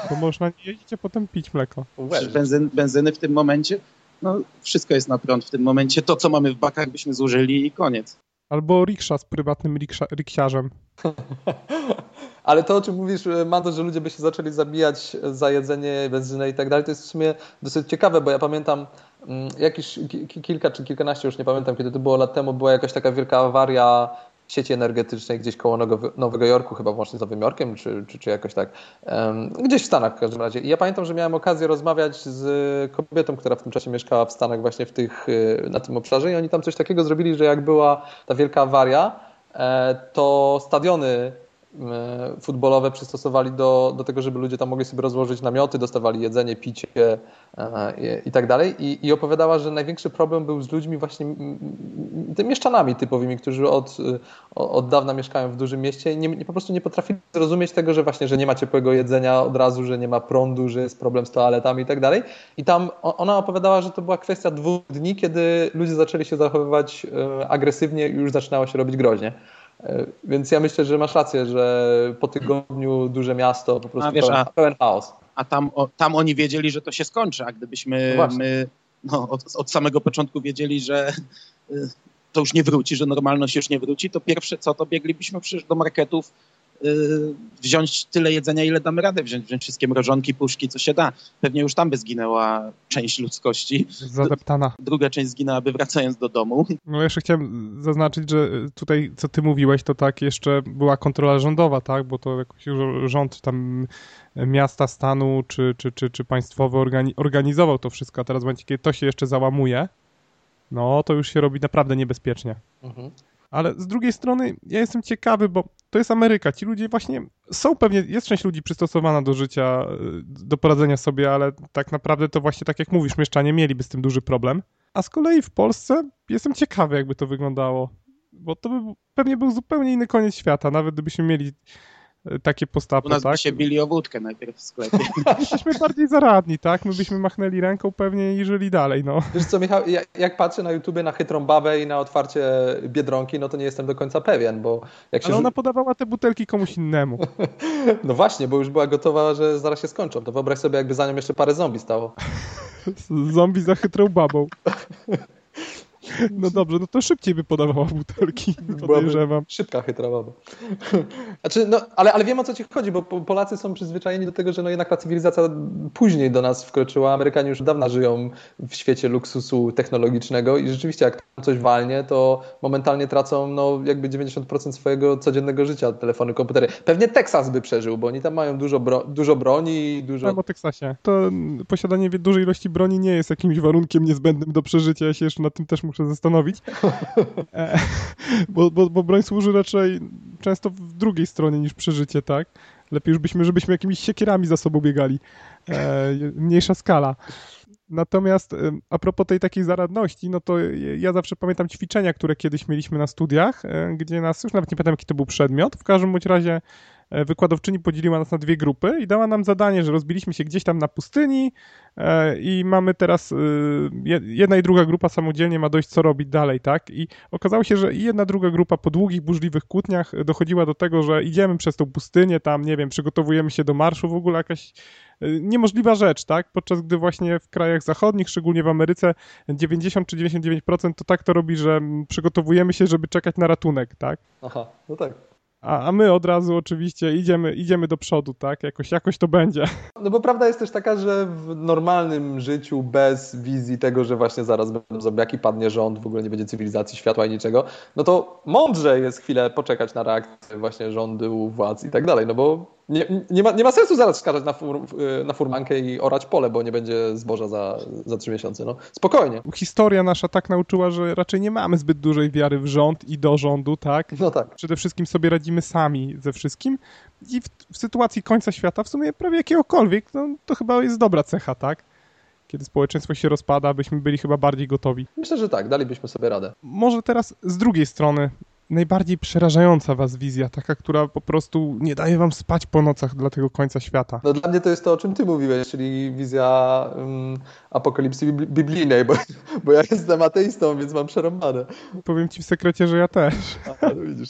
Bo można nie jeździć, a potem pić mleko. Benzyn, benzyny w tym momencie, no wszystko jest na prąd w tym momencie. To, co mamy w bakach, byśmy zużyli i koniec. Albo riksza z prywatnym riksza, riksiarzem. Ale to, o czym mówisz, Mando, że ludzie by się zaczęli zabijać za jedzenie, benzynę i tak dalej, to jest w sumie dosyć ciekawe, bo ja pamiętam mm, jakieś kilka czy kilkanaście, już nie pamiętam kiedy to było lat temu, była jakaś taka wielka awaria sieci energetycznej gdzieś koło Nowego Jorku, chyba właśnie z Nowym Jorkiem, czy, czy, czy jakoś tak. Gdzieś w Stanach w każdym razie. I ja pamiętam, że miałem okazję rozmawiać z kobietą, która w tym czasie mieszkała w Stanach właśnie w tych, y, na tym obszarze i oni tam coś takiego zrobili, że jak była ta wielka awaria, e, to stadiony futbolowe przystosowali do, do tego, żeby ludzie tam mogli sobie rozłożyć namioty, dostawali jedzenie, picie e, i, i tak dalej. I, I opowiadała, że największy problem był z ludźmi właśnie tymi mieszczanami typowymi, którzy od, od dawna mieszkają w dużym mieście i nie, nie, po prostu nie potrafili zrozumieć tego, że właśnie, że nie ma ciepłego jedzenia od razu, że nie ma prądu, że jest problem z toaletami i tak dalej. I tam ona opowiadała, że to była kwestia dwóch dni, kiedy ludzie zaczęli się zachowywać e, agresywnie i już zaczynało się robić groźnie. E, więc ja myślę, że masz rację, że po tygodniu duże miasto po prostu a, wiesz, pełen, a, pełen chaos. A tam, o, tam oni wiedzieli, że to się skończy, a gdybyśmy no my no, od, od, samego początku wiedzieli, że y, to już nie wróci, że normalność już nie wróci, to pierwsze co, to bieglibyśmy przecież do marketów wziąć tyle jedzenia, ile damy radę wziąć, wziąć wszystkie mrożonki, puszki, co się da. Pewnie już tam by zginęła część ludzkości. Zadeptana. Druga część zginęłaby wracając do domu. No jeszcze chciałem zaznaczyć, że tutaj, co ty mówiłeś, to tak jeszcze była kontrola rządowa, tak? Bo to jakoś rząd tam miasta, stanu czy, czy, czy, czy państwowy organi organizował to wszystko, a teraz w momencie, kiedy to się jeszcze załamuje, no to już się robi naprawdę niebezpiecznie. Mhm. Ale z drugiej strony ja jestem ciekawy, bo to jest Ameryka. Ci ludzie właśnie są pewnie, jest część ludzi przystosowana do życia, do poradzenia sobie, ale tak naprawdę to właśnie tak jak mówisz, mieszczanie mieliby z tym duży problem. A z kolei w Polsce jestem ciekawy, jakby to wyglądało. Bo to by pewnie był zupełnie inny koniec świata, nawet gdybyśmy mieli takie postapy, U nas tak? by się bili o wódkę najpierw w sklepie. Jesteśmy bardziej zaradni, tak? My byśmy machnęli ręką pewnie i żyli dalej, no. Wiesz co, Michał, jak patrzę na YouTube na chytrą babę i na otwarcie Biedronki, no to nie jestem do końca pewien, bo jak się... Ale ona podawała te butelki komuś innemu. no właśnie, bo już była gotowa, że zaraz się skończą. To wyobraź sobie, jakby za nią jeszcze parę zombie stało. zombie za chytrą babą. No dobrze, no to szybciej by podawała butelki, podejrzewam. Szybka, chytra baba. Znaczy, no, ale, ale wiem o co ci chodzi, bo Polacy są przyzwyczajeni do tego, że no jednak ta cywilizacja później do nas wkroczyła. Amerykanie już dawno żyją w świecie luksusu technologicznego i rzeczywiście jak tam coś walnie, to momentalnie tracą no, jakby 90% swojego codziennego życia, telefony, komputery. Pewnie Teksas by przeżył, bo oni tam mają dużo, bro dużo broni i dużo... No, o Teksasie. To posiadanie dużej ilości broni nie jest jakimś warunkiem niezbędnym do przeżycia. Ja się jeszcze nad tym też muszę zastanowić. E, bo, bo, bo broń służy raczej często w drugiej stronie niż przeżycie, tak? Lepiej już byśmy, żebyśmy jakimiś siekierami za sobą biegali. E, mniejsza skala. Natomiast a propos tej takiej zaradności, no to ja zawsze pamiętam ćwiczenia, które kiedyś mieliśmy na studiach, e, gdzie nas, już nawet nie pamiętam jaki to był przedmiot, w każdym bądź razie E, wykładowczyni podzieliła nas na dwie grupy i dała nam zadanie, że rozbiliśmy się gdzieś tam na pustyni e, i mamy teraz, jedna i druga grupa samodzielnie ma dojść co robić dalej, tak? I okazało się, że jedna, druga grupa po długich, burzliwych kłótniach dochodziła do tego, że idziemy przez tą pustynię, tam, nie wiem, przygotowujemy się do marszu, w ogóle jakaś niemożliwa rzecz, tak? Podczas gdy właśnie w krajach zachodnich, szczególnie w Ameryce, 90 czy 99% to tak to robi, że przygotowujemy się, żeby czekać na ratunek, tak? Aha, no tak a, a my od razu oczywiście idziemy, idziemy do przodu, tak? Jakoś, jakoś to będzie. No bo prawda jest też taka, że w normalnym życiu bez wizji tego, że właśnie zaraz będą zombiaki, padnie rząd, w ogóle nie będzie cywilizacji, światła i niczego, no to mądrze jest chwilę poczekać na reakcję właśnie rządu, władz i tak dalej, no bo nie, nie, ma, nie ma sensu zaraz skazać na, fur, na furmankę i orać pole, bo nie będzie zboża za, za trzy miesiące. No, spokojnie. Historia nasza tak nauczyła, że raczej nie mamy zbyt dużej wiary w rząd i do rządu, tak? No tak. Przede wszystkim sobie radzimy sami ze wszystkim i w, w sytuacji końca świata, w sumie prawie jakiegokolwiek, no, to chyba jest dobra cecha, tak? kiedy społeczeństwo się rozpada, byśmy byli chyba bardziej gotowi. Myślę, że tak, dalibyśmy sobie radę. Może teraz z drugiej strony, najbardziej przerażająca was wizja, taka, która po prostu nie daje wam spać po nocach dla tego końca świata? No dla mnie to jest to, o czym ty mówiłeś, czyli wizja um, apokalipsy biblijnej, bo, bo ja jestem ateistą, więc mam przerąbane. Powiem ci w sekrecie, że ja też. Aha, no widzisz.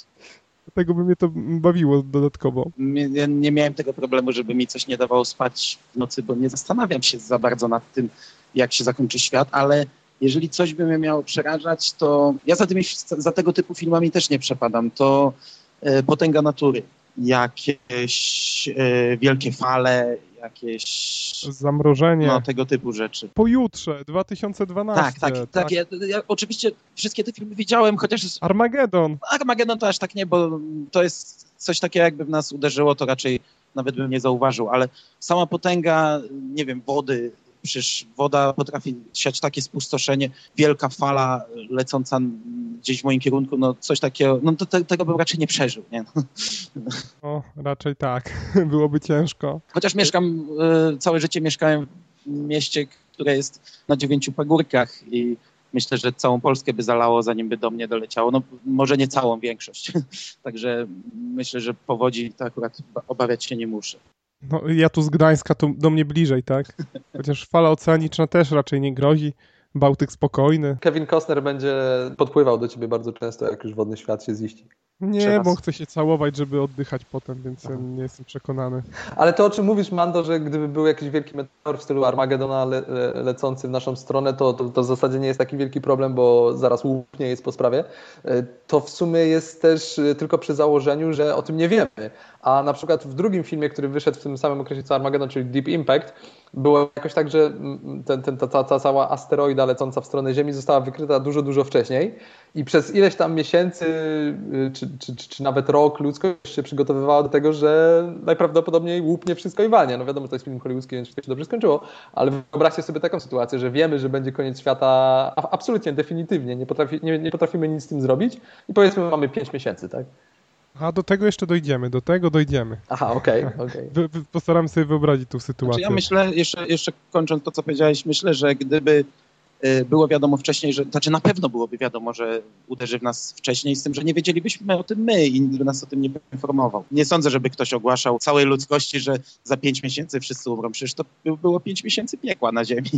Dlatego by mnie to bawiło dodatkowo. Ja nie miałem tego problemu, żeby mi coś nie dawało spać w nocy, bo nie zastanawiam się za bardzo nad tym, jak się zakończy świat, ale jeżeli coś by mnie miało przerażać, to ja za, tymi, za tego typu filmami też nie przepadam. To e, potęga natury, jakieś e, wielkie fale, jakieś... Zamrożenie. No, tego typu rzeczy. Pojutrze, 2012. Tak, tak, tak. tak. Ja, ja, oczywiście wszystkie te filmy widziałem, chociaż... Armagedon. Armagedon to aż tak nie, bo to jest coś takiego, jakby w nas uderzyło, to raczej nawet bym nie zauważył, ale sama potęga, nie wiem, wody, Przecież woda potrafi siać takie spustoszenie, wielka fala lecąca gdzieś w moim kierunku, no coś takiego, no to te, tego bym raczej nie przeżył, nie? O, raczej tak. Byłoby ciężko. Chociaż mieszkam, y, całe życie mieszkałem w mieście, które jest na dziewięciu pagórkach i myślę, że całą Polskę by zalało, zanim by do mnie doleciało. No może nie całą większość. Także myślę, że powodzi to akurat obawiać się nie muszę. No, ja tu z Gdańska to do mnie bliżej, tak? Chociaż fala oceaniczna też raczej nie grozi. Bałtyk spokojny. Kevin Costner będzie podpływał do ciebie bardzo często, jak już wodny świat się ziści. Nie, bo chce się całować, żeby oddychać potem, więc ja nie jestem przekonany. Ale to, o czym mówisz, Mando, że gdyby był jakiś wielki meteor w stylu Armagedona le, le, lecący w naszą stronę, to, to, to, w zasadzie nie jest taki wielki problem, bo zaraz łupnie jest po sprawie. E, to w sumie jest też e, tylko przy założeniu, że o tym nie wiemy. A na przykład w drugim filmie, który wyszedł w tym samym okresie co Armageddon, czyli Deep Impact, było jakoś tak, że ten, ten, ta, ta, ta cała asteroida lecąca w stronę Ziemi została wykryta dużo, dużo wcześniej i przez ileś tam miesięcy, y, czy, czy, czy, czy nawet rok ludzkość się przygotowywała do tego, że najprawdopodobniej łupnie wszystko i walnie. No wiadomo, to jest film hollywoodzki, więc wszystko się dobrze skończyło, ale wyobraźcie sobie taką sytuację, że wiemy, że będzie koniec świata absolutnie, definitywnie, nie, potrafi, nie, nie potrafimy nic z tym zrobić i powiedzmy mamy 5 miesięcy, tak? A do tego jeszcze dojdziemy, do tego dojdziemy. Aha, okej, okay, okej. Okay. Postaramy sobie wyobrazić tą sytuację. Znaczy ja myślę, jeszcze, jeszcze kończąc to, co powiedziałeś, myślę, że gdyby y, było wiadomo wcześniej, że, znaczy na pewno byłoby wiadomo, że uderzy w nas wcześniej, z tym, że nie wiedzielibyśmy o tym my i nikt by nas o tym nie poinformował. Nie sądzę, żeby ktoś ogłaszał całej ludzkości, że za pięć miesięcy wszyscy umrą. Przecież to było pięć miesięcy piekła na ziemi.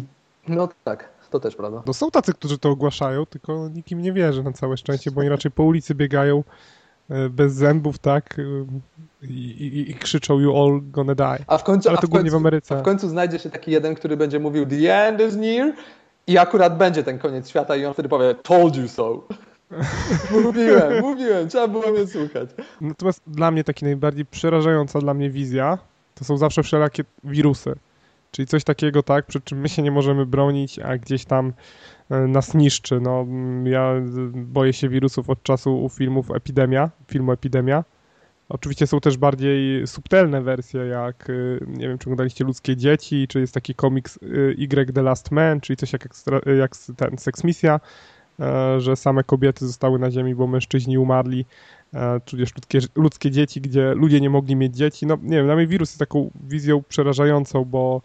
No tak, to też prawda. No są tacy, którzy to ogłaszają, tylko nikt im nie wierzy na całe szczęście, bo oni raczej po ulicy biegają bez zębów, tak? I, i, i, krzyczą you all gonna die. A w końcu, Ale to głównie w Ameryce. A w końcu znajdzie się taki jeden, który będzie mówił the end is near I akurat będzie ten koniec świata i on wtedy powie told you so. mówiłem, mówiłem, trzeba było mnie słuchać. Natomiast dla mnie taki najbardziej przerażająca dla mnie wizja to są zawsze wszelakie wirusy. Czyli coś takiego, tak, przed czym my się nie możemy bronić, a gdzieś tam e, nas niszczy. No, ja boję się wirusów od czasu filmów Epidemia, filmu Epidemia. Oczywiście są też bardziej subtelne wersje, jak y, nie wiem, czy oglądaliście Ludzkie Dzieci, czy jest taki komiks y, The Last Man, czyli coś jak, ekstra, jak ten Sex Misja, e, że same kobiety zostały na ziemi, bo mężczyźni umarli, e, tudzież ludzkie, ludzkie dzieci, gdzie ludzie nie mogli mieć dzieci. No nie wiem, dla mnie wirus jest taką wizją przerażającą, bo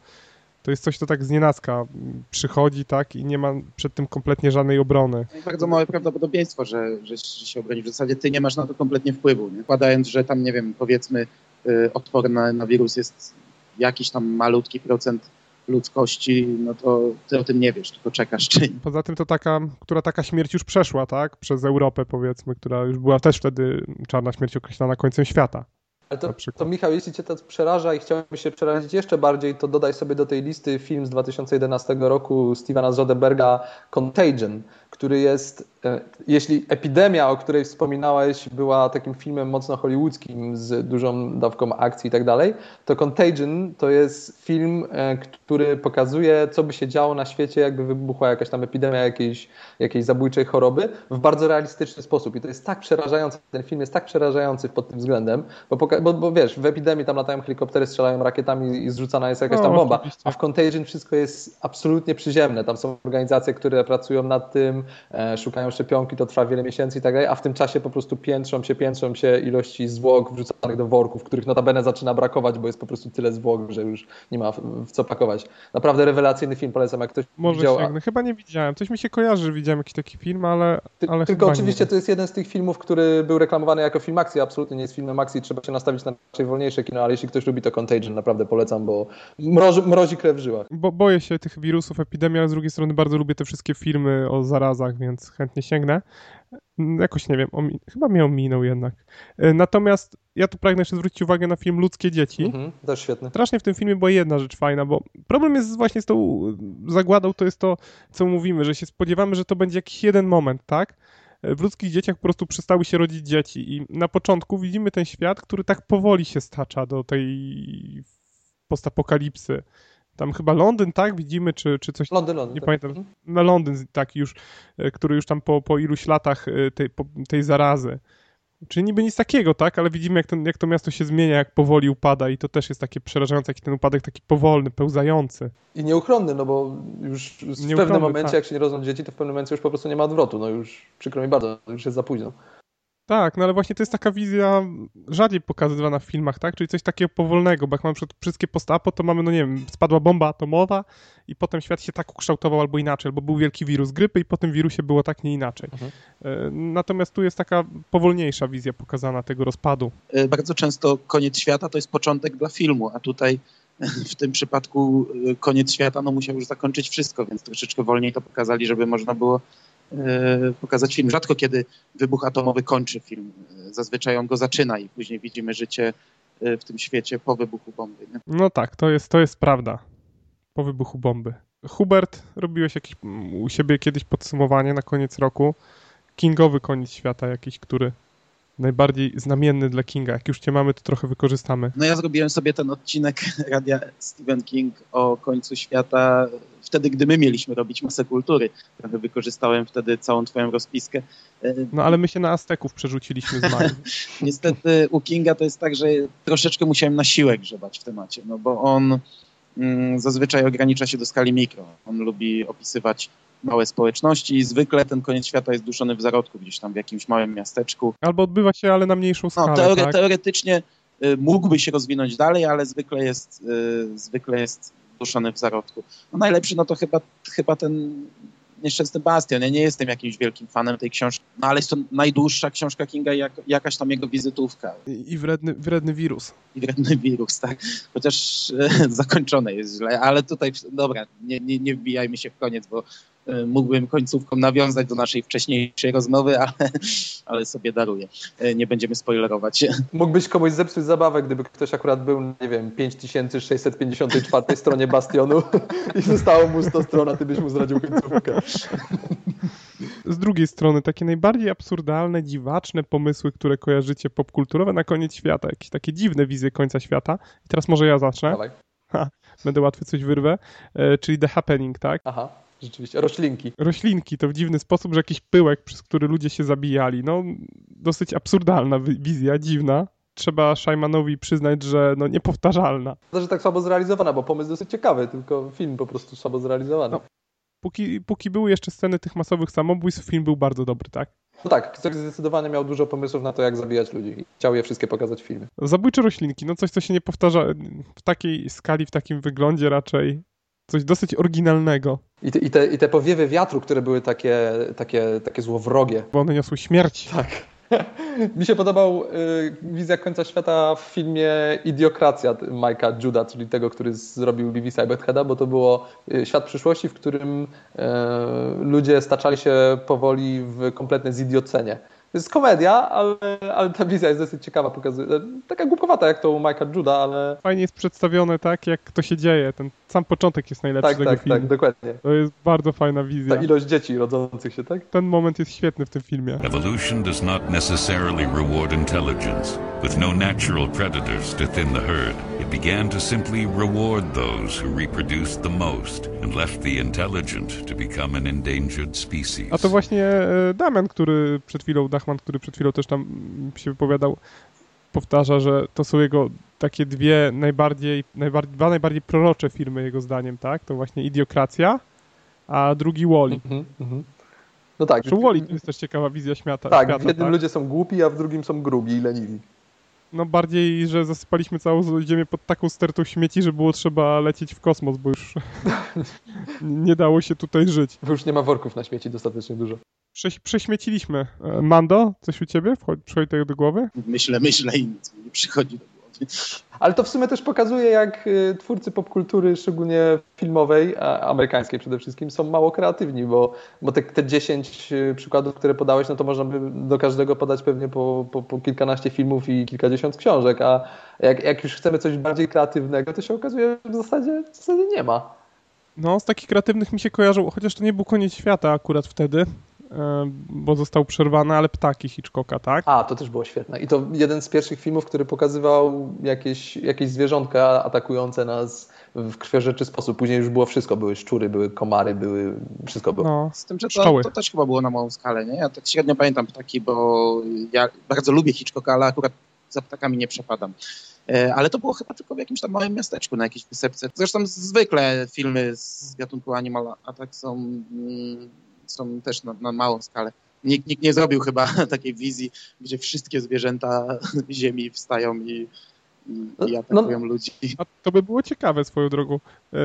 to jest coś, co tak z nienacka przychodzi, tak, i nie ma przed tym kompletnie żadnej obrony. Bardzo małe prawdopodobieństwo, że, że, się obroni. W zasadzie ty nie masz na to kompletnie wpływu, nie? Wkładając, że tam, nie wiem, powiedzmy y, odpor na, na wirus jest jakiś tam malutki procent ludzkości, no to ty o tym nie wiesz, tylko czekasz, czy... Poza tym to taka, która taka śmierć już przeszła, tak, przez Europę powiedzmy, która już była też wtedy czarna śmierć określana końcem świata. Ale to, to, Michał, jeśli cię to przeraża i chciałbym się przerazić jeszcze bardziej, to dodaj sobie do tej listy film z 2011 roku Stevena Zoderberga Contagion, który jest, e, jeśli Epidemia, o której wspominałeś, była takim filmem mocno hollywoodzkim z dużą dawką akcji i tak dalej, to Contagion to jest film, e, który pokazuje, co by się działo na świecie, jakby wybuchła jakaś tam epidemia jakiejś, jakiejś zabójczej choroby w bardzo realistyczny sposób. I to jest tak przerażające, ten film jest tak przerażający pod tym względem, bo, bo, bo wiesz, w epidemii tam latają helikoptery, strzelają rakietami i zrzucana jest jakaś tam no, bomba, a w Contagion wszystko jest absolutnie przyziemne. Tam są organizacje, które pracują nad tym, szukają szczepionki, to trwa wiele miesięcy i tak dalej, a w tym czasie po prostu piętrzą się, piętrzą się ilości zwłok wrzucanych do worków, których notabene zaczyna brakować, bo jest po prostu tyle zwłok, że już nie ma w co pakować. Naprawdę rewelacyjny film, polecam, jak ktoś Może widział. Sięgnę. Chyba nie widziałem. Coś mi się kojarzy, że widziałem jakiś taki film, ale, ale Tylko oczywiście to jest jeden z tych filmów, który był reklamowany jako film akcji, absolutnie nie jest filmem akcji, trzeba się nastawić na raczej wolniejsze kino, ale jeśli ktoś lubi to Contagion, naprawdę polecam, bo mrozi, mrozi krew w żyłach. Bo boję się tych wirusów, epidemii, ale z drugiej strony bardzo lubię te wszystkie filmy o zarazach, więc więc chętnie sięgnę. Jakoś nie wiem, chyba mnie ominął jednak. E, natomiast ja tu pragnę jeszcze zwrócić uwagę na film Ludzkie Dzieci. Mhm, też świetny. Strasznie w tym filmie była jedna rzecz fajna, bo problem jest właśnie z tą zagładą, to jest to, co mówimy, że się spodziewamy, że to będzie jakiś jeden moment, tak? E, w ludzkich dzieciach po prostu przestały się rodzić dzieci i na początku widzimy ten świat, który tak powoli się stacza do tej postapokalipsy tam chyba Londyn, tak? Widzimy, czy, czy coś. Londyn, Londyn. Nie tak. pamiętam. Mhm. Na Londyn, tak, już, e, który już tam po, po iluś latach e, tej, po, tej zarazy. Czyli niby nic takiego, tak? Ale widzimy, jak, ten, jak to miasto się zmienia, jak powoli upada i to też jest takie przerażające, jaki ten upadek taki powolny, pełzający. I nieuchronny, no bo już w pewnym momencie, tak. jak się nie rozwiąże dzieci, to w pewnym momencie już po prostu nie ma odwrotu. No już przykro mi bardzo, już jest za późno. Tak, no ale właśnie to jest taka wizja rzadziej pokazywana w filmach, tak? Czyli coś takiego powolnego, bo jak mamy wszystkie postapo, to mamy, no nie wiem, spadła bomba atomowa i potem świat się tak ukształtował albo inaczej, albo był wielki wirus grypy i po tym wirusie było tak, nie inaczej. Mhm. E, natomiast tu jest taka powolniejsza wizja pokazana tego rozpadu. E, bardzo często koniec świata to jest początek dla filmu, a tutaj w tym przypadku e, koniec świata no musiał już zakończyć wszystko, więc troszeczkę wolniej to pokazali, żeby można było pokazać film. Rzadko kiedy wybuch atomowy kończy film. Zazwyczaj on go zaczyna i później widzimy życie e, w tym świecie po wybuchu bomby. Nie? No tak, to jest, to jest prawda. Po wybuchu bomby. Hubert, robiłeś jakieś u siebie kiedyś podsumowanie na koniec roku? Kingowy koniec świata jakiś, który najbardziej znamienny dla Kinga. Jak już cię mamy, to trochę wykorzystamy. No ja zrobiłem sobie ten odcinek radia Stephen King o końcu świata wtedy, gdy my mieliśmy robić masę kultury. Trochę wykorzystałem wtedy całą twoją rozpiskę. No ale my się na Azteków przerzuciliśmy z Mają. Niestety u Kinga to jest tak, że troszeczkę musiałem na siłę grzebać w temacie, no bo on mm, zazwyczaj ogranicza się do skali mikro. On lubi opisywać małe społeczności i zwykle ten koniec świata jest duszony w zarodku, gdzieś tam w jakimś małym miasteczku. Albo odbywa się, ale na mniejszą no, skalę. No, teore tak? Teoretycznie y, mógłby się rozwinąć dalej, ale zwykle jest, y, zwykle jest duszony w zarodku. No najlepszy no to chyba, chyba ten Nieszczęsny Bastion. Ja nie jestem jakimś wielkim fanem tej książki, no ale jest to najdłuższa książka Kinga i jak, jakaś tam jego wizytówka. I, i wredny, wredny wirus. I wredny wirus, tak. Chociaż e, zakończone jest źle, ale tutaj, dobra, nie, nie, nie wbijajmy się w koniec, bo mógłbym końcówką nawiązać do naszej wcześniejszej rozmowy, ale, ale sobie daruję. E, Nie będziemy spoilerować. Mógłbyś komuś zepsuć zabawę, gdyby ktoś akurat był, nie wiem, 5654 stronie Bastionu i zostało mu 100 stron, a ty byś mu zdradził końcówkę. Z drugiej strony, takie najbardziej absurdalne, dziwaczne pomysły, które kojarzycie popkulturowe na koniec świata, jakieś takie dziwne wizje końca świata. I teraz może ja zacznę. Dawaj. Ha, będę łatwy coś wyrwę. E, czyli The Happening, tak? Aha, rzeczywiście. Roślinki. Roślinki to w dziwny sposób, że jakiś pyłek, przez który ludzie się zabijali. No, dosyć absurdalna wi- wizja, dziwna. Trzeba Shyamanowi przyznać, że no niepowtarzalna. To, że tak słabo zrealizowana, bo pomysł dosyć ciekawy, tylko film po prostu słabo zrealizowany. No. Póki, póki były jeszcze sceny tych masowych samobójstw, film był bardzo dobry, tak? No tak, ktoś zdecydowanie miał dużo pomysłów na to, jak zabijać ludzi. i Chciał je wszystkie pokazać w filmie. Zabójcze roślinki, no coś, co się nie powtarza w takiej skali, w takim wyglądzie raczej. Coś dosyć oryginalnego, I te, i te, i te powiewy wiatru, które były takie, takie, takie złowrogie. bo one niosły śmierć. Tak. Mi się podobał y, wizja końca świata w filmie Idiokracja Mike'a Juda, czyli tego, który zrobił Beavis i Buttheada, bo to było y, świat przyszłości, w którym y, ludzie staczali się powoli w kompletne zidiocenie. To jest komedia, ale, ale ta wizja jest dosyć ciekawa, pokazuje, taka głupkowata jak to u Mike'a Juda, ale Fajnie jest przedstawione tak, jak to się dzieje. Ten sam początek jest najlepszy tak, tego tak, filmu. tak, dokładnie. To jest bardzo fajna wizja. Ta ilość dzieci rodzących się, tak? Ten moment jest świetny w tym filmie. Evolution does not necessarily reward intelligence. With no natural predators to thin the herd, began to simply reward those who reproduced the most and left the intelligent to become an endangered species. A to właśnie e, Damian, który przed chwilą, Dachman, który przed chwilą też tam mm, się wypowiadał, powtarza, że to są jego takie dwie najbardziej, najbardziej dwa najbardziej prorocze filmy jego zdaniem, tak? To właśnie Idiokracja, a drugi Wally. Mhm, mhm. No tak. Że Wally to jest też ciekawa wizja świata. Tak, świata, w jednym tak? ludzie są głupi, a w drugim są grubi i leniwi. No bardziej, że zasypaliśmy całą ziemię pod taką stertą śmieci, że było trzeba lecieć w kosmos, bo już nie dało się tutaj żyć. Bo już nie ma worków na śmieci dostatecznie dużo. Prześ- prześmieciliśmy. E, Mando, coś u ciebie? Przychodzi tego do głowy? Myślę, myślę i nic mi nie przychodzi do. Ale to w sumie też pokazuje, jak y, twórcy popkultury, szczególnie filmowej, amerykańskiej przede wszystkim, są mało kreatywni, bo, bo te, te 10 y, przykładów, które podałeś, no to można by do każdego podać pewnie po, po, po kilkanaście filmów i kilkadziesiąt książek, a jak, jak już chcemy coś bardziej kreatywnego, to się okazuje, że w zasadzie, w zasadzie nie ma. No, z takich kreatywnych mi się kojarzył, chociaż to nie był koniec świata akurat wtedy, bo został przerwany, ale ptaki Hitchcocka, tak? A, to też było świetne. I to jeden z pierwszych filmów, który pokazywał jakieś, jakieś zwierzątka atakujące nas w krwiożerczy sposób. Później już było wszystko. Były szczury, były komary, były... wszystko było. No, Z tym, że to, to też chyba było na małą skalę, nie? Ja tak średnio pamiętam ptaki, bo ja bardzo lubię Hitchcocka, ale akurat za ptakami nie przepadam. E, Ale to było chyba tylko w jakimś tam małym miasteczku, na jakiejś wysepce. Zresztą zwykle filmy z gatunku Animal Attack są, mm, są też na, na małą skalę. Nikt, nikt nie zrobił chyba takiej wizji, gdzie wszystkie zwierzęta ziemi wstają i, i, i atakują ludzi. A to by było ciekawe swoją drogą. E,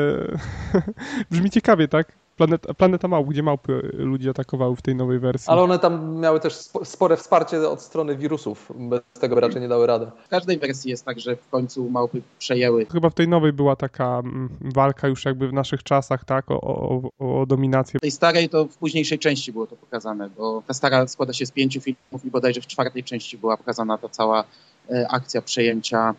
Brzmi ciekawie, tak? Planeta, planeta Małp, gdzie małpy ludzi atakowały w tej nowej wersji. Ale one tam miały też spo- spore wsparcie od strony wirusów. Bez tego by raczej nie dały rady. W każdej wersji jest tak, że w końcu małpy przejęły Chyba w tej nowej była taka mm, walka już jakby w naszych czasach, tak? O, o, o dominację. W tej starej to w późniejszej części było to pokazane, bo ta stara składa się z pięciu filmów i bodajże w czwartej części była pokazana ta cała e, akcja przejęcia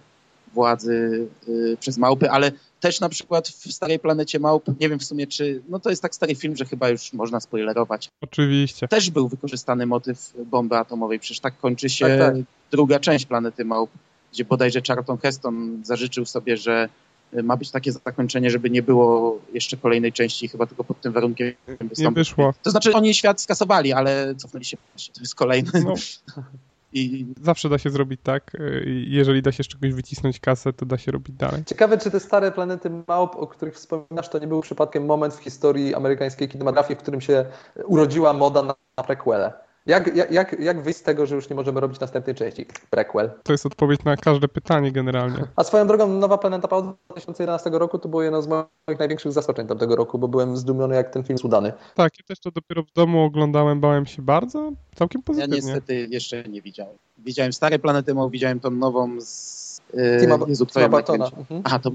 władzy e, przez małpy, ale też na przykład w Starej Planecie Małp, nie wiem w sumie czy, no to jest tak stary film, że chyba już można spoilerować. Oczywiście. Też był wykorzystany motyw bomby atomowej, przecież tak kończy się Tak, tak. druga część Planety Małp, gdzie bodajże Charlton Heston zażyczył sobie, że e, ma być takie zakończenie, żeby nie było jeszcze kolejnej części, chyba tylko pod tym warunkiem Nie wystąpił. wyszło. To znaczy oni świat skasowali, ale cofnęli się. To jest kolejny. No, I zawsze da się zrobić tak. i Jeżeli da się z czegoś wycisnąć kasę, to da się robić dalej. Ciekawe, czy te stare planety małp, o których wspominasz, to nie był przypadkiem moment w historii amerykańskiej kinematografii, w którym się urodziła moda na prequele. Jak, jak, jak, jak wyjść z tego, że już nie możemy robić następnej części? Prequel. To jest odpowiedź na każde pytanie generalnie. A swoją drogą, Nowa Planeta Małp 2011 roku to było jedno z moich największych zaskoczeń tamtego roku, bo byłem zdumiony, jak ten film jest udany. Tak, ja też to dopiero w domu oglądałem, bałem się bardzo, całkiem ja pozytywnie. niestety jeszcze nie widziałem. Widziałem stare planety Małp, widziałem tą nową z... Tima, Yy, Jezu, Tima Bartona. Mhm. Aha, to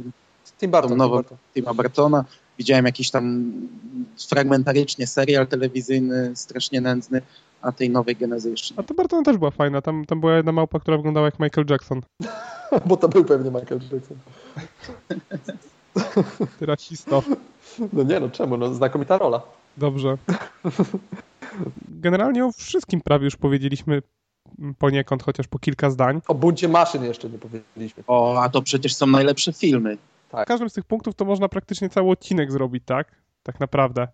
Tim Burton. tą nową Tim. Tima Bartona. widziałem jakiś tam fragmentarycznie serial telewizyjny, strasznie nędzny, a tej nowej genezy jeszcze nie. A to Barton też była fajna. Tam, tam była jedna małpa, która wyglądała jak Michael Jackson. Bo to był pewnie Michael Jackson. Ty rasisto. No nie, no czemu? No znakomita rola. Dobrze. Generalnie o wszystkim prawie już powiedzieliśmy poniekąd, chociaż po kilka zdań. O buncie maszyn jeszcze nie powiedzieliśmy. O, a to przecież są najlepsze filmy. Tak. W każdym z tych punktów to można praktycznie cały odcinek zrobić, tak? Tak naprawdę.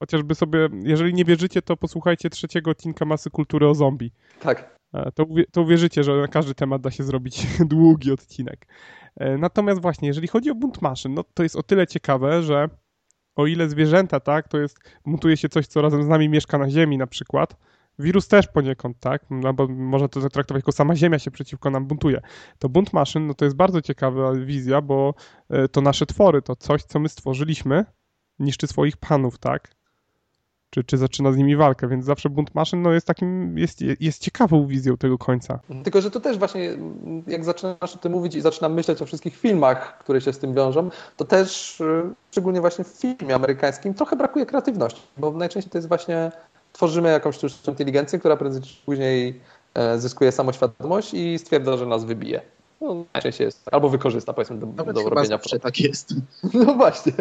Chociażby sobie, jeżeli nie wierzycie, to posłuchajcie trzeciego odcinka Masy Kultury o zombie. Tak. To, to uwierzycie, że na każdy temat da się zrobić długi odcinek. Natomiast właśnie, jeżeli chodzi o bunt maszyn, no to jest o tyle ciekawe, że o ile zwierzęta, tak, to jest, mutuje się coś, co razem z nami mieszka na Ziemi na przykład, wirus też poniekąd, tak, no bo można to zatraktować jako sama Ziemia się przeciwko nam buntuje. To bunt maszyn, no to jest bardzo ciekawa wizja, bo to nasze twory, to coś, co my stworzyliśmy, niszczy swoich panów, tak, czy, czy zaczyna z nimi walkę, więc zawsze bunt maszyn no, jest takim, jest, jest ciekawą wizją tego końca. Tylko, że to też właśnie, jak zaczynasz o tym mówić i zaczynam myśleć o wszystkich filmach, które się z tym wiążą, to też szczególnie właśnie w filmie amerykańskim trochę brakuje kreatywności, bo najczęściej to jest właśnie tworzymy jakąś sztuczną inteligencję, która prędzej czy później zyskuje samoświadomość i stwierdza, że nas wybije. No, najczęściej jest. Albo wykorzysta, powiedzmy, do, Nawet do robienia. zawsze tak jest. No właśnie.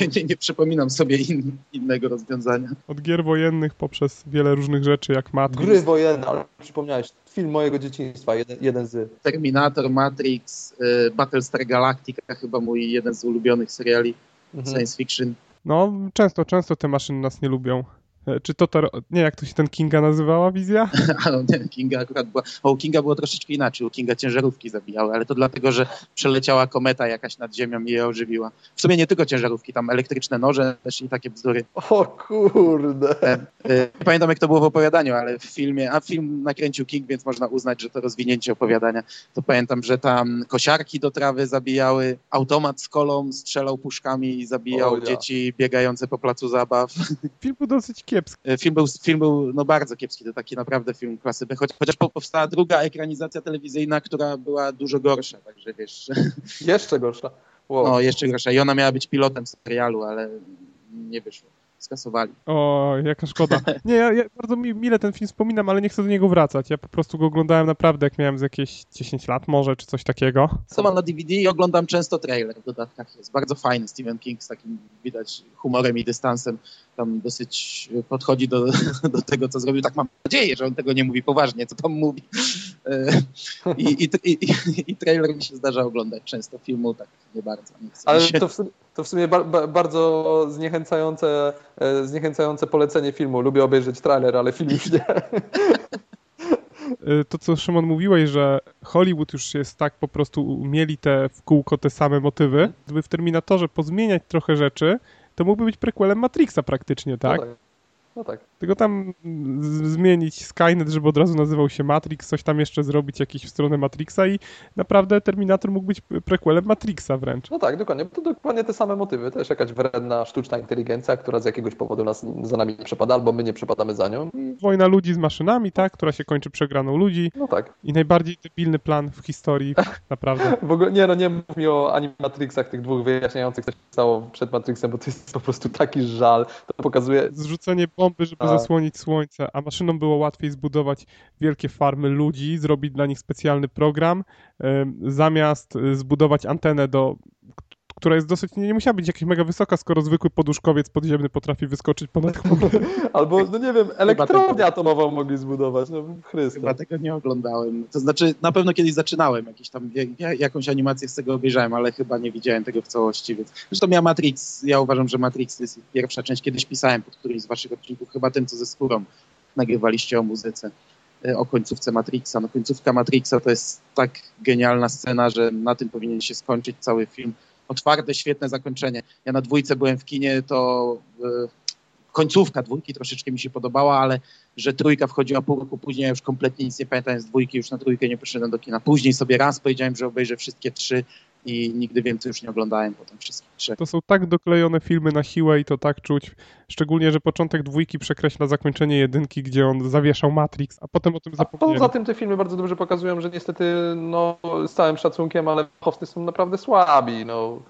Nie, nie, nie przypominam sobie in, innego rozwiązania. Od gier wojennych poprzez wiele różnych rzeczy, jak Matrix. Gry wojenne, ale przypomniałeś, film mojego dzieciństwa, jeden, jeden z... Terminator, Matrix, y, Battlestar Galactica, chyba mój jeden z ulubionych seriali Mhm. science fiction. No, często, często te maszyny nas nie lubią. E, Czy to, to nie, jak to się ten Kinga nazywała wizja? Ale nie, Kinga akurat była. O, u Kinga było troszeczkę inaczej. U Kinga ciężarówki zabijały, ale to dlatego, że przeleciała kometa jakaś nad ziemią i je ożywiła. W sumie nie tylko ciężarówki, tam elektryczne noże też i takie bzdury. O kurde. Nie pamiętam jak to było w opowiadaniu, ale w filmie, a film nakręcił King, więc można uznać, że to rozwinięcie opowiadania. To pamiętam, że tam kosiarki do trawy zabijały, automat z kolą strzelał puszkami i zabijał O ja. dzieci biegające po placu zabaw. Film był dosyć kiepski. Film był, film był no, bardzo kiepski, to taki naprawdę film klasy B, choć, chociaż po- powstała druga ekranizacja telewizyjna, która była dużo gorsza, także wiesz, Jeszcze gorsza. Wow. no jeszcze gorsza i ona miała być pilotem serialu, ale nie wyszło, skasowali. O, jaka szkoda. Nie, ja, ja bardzo mi, mile ten film wspominam, ale nie chcę do niego wracać. Ja po prostu go oglądałem naprawdę, jak miałem z jakieś 10 lat może, czy coś takiego. Co mam na DVD i oglądam często trailer w dodatkach. Jest bardzo fajny. Stephen King z takim widać humorem i dystansem tam dosyć podchodzi do, do tego, co zrobił. Tak mam nadzieję, że on tego nie mówi poważnie, co tam mówi. E, I, i, i, i, trailer mi się zdarza oglądać często. Filmu tak nie bardzo. Nie Ale się. to w sumie, to w sumie ba, ba, bardzo zniechęcające, e, zniechęcające polecenie filmu. Lubię obejrzeć trailer, ale film już nie. Y, To, co Szymon mówiłeś, że Hollywood już jest tak po prostu, mieli te w kółko te same motywy. Gdyby w Terminatorze pozmieniać trochę rzeczy, to mógłby być prequelem Matrixa praktycznie, tak? No tak. No tak. Tylko tam zmienić Skynet, żeby od razu nazywał się Matrix, coś tam jeszcze zrobić jakieś w stronę Matrixa i naprawdę Terminator mógł być prequelem Matrixa wręcz. No tak, dokładnie. To dokładnie te same motywy. Też jakaś wredna, sztuczna inteligencja, która z jakiegoś powodu nas, za nami przepada, albo my nie przepadamy za nią. Wojna ludzi z maszynami, tak? Która się kończy przegraną ludzi. no tak. I najbardziej debilny plan w historii, naprawdę. W ogóle, nie no, nie mów mi o animatrixach tych dwóch wyjaśniających, co się stało przed Matrixem, bo to jest po prostu taki żal. To pokazuje... Zrzucenie bomby, żeby Tak. Zasłonić słońce, a maszynom było łatwiej zbudować wielkie farmy ludzi, zrobić dla nich specjalny program, zamiast y, zbudować antenę do która jest dosyć, nie, nie musiała być jakaś mega wysoka, skoro zwykły poduszkowiec podziemny potrafi wyskoczyć ponad chmury. Albo, no nie wiem, elektrownię atomową mogli zbudować. No Chryste. Chyba tego nie oglądałem. To znaczy, na pewno kiedyś zaczynałem, jakieś tam, ja- jakąś animację z tego obejrzałem, ale chyba nie widziałem tego w całości. Więc... Zresztą ja Matrix, ja uważam, że Matrix to jest pierwsza część, kiedyś pisałem pod którymś z waszych odcinków, chyba tym, co ze skórą nagrywaliście o muzyce, e, o końcówce Matrixa. No końcówka Matrixa to jest tak genialna scena, że na tym powinien się skończyć cały film. Otwarte, świetne zakończenie. Ja na dwójce byłem w kinie, to e, końcówka dwójki troszeczkę mi się podobała, ale że trójka wchodziła pół roku później, ja już kompletnie nic nie pamiętam z dwójki, już na trójkę nie poszedłem do kina. Później sobie raz powiedziałem, że obejrzę wszystkie trzy i nigdy więcej już nie oglądałem potem wszystkich trzech. To są tak doklejone filmy na siłę i to tak czuć, szczególnie, że początek dwójki przekreśla zakończenie jedynki, gdzie on zawieszał Matrix, a potem o tym A zapomnieli. poza tym te filmy bardzo dobrze pokazują, że niestety, no, z całym szacunkiem, ale Hoffny są naprawdę słabi, no.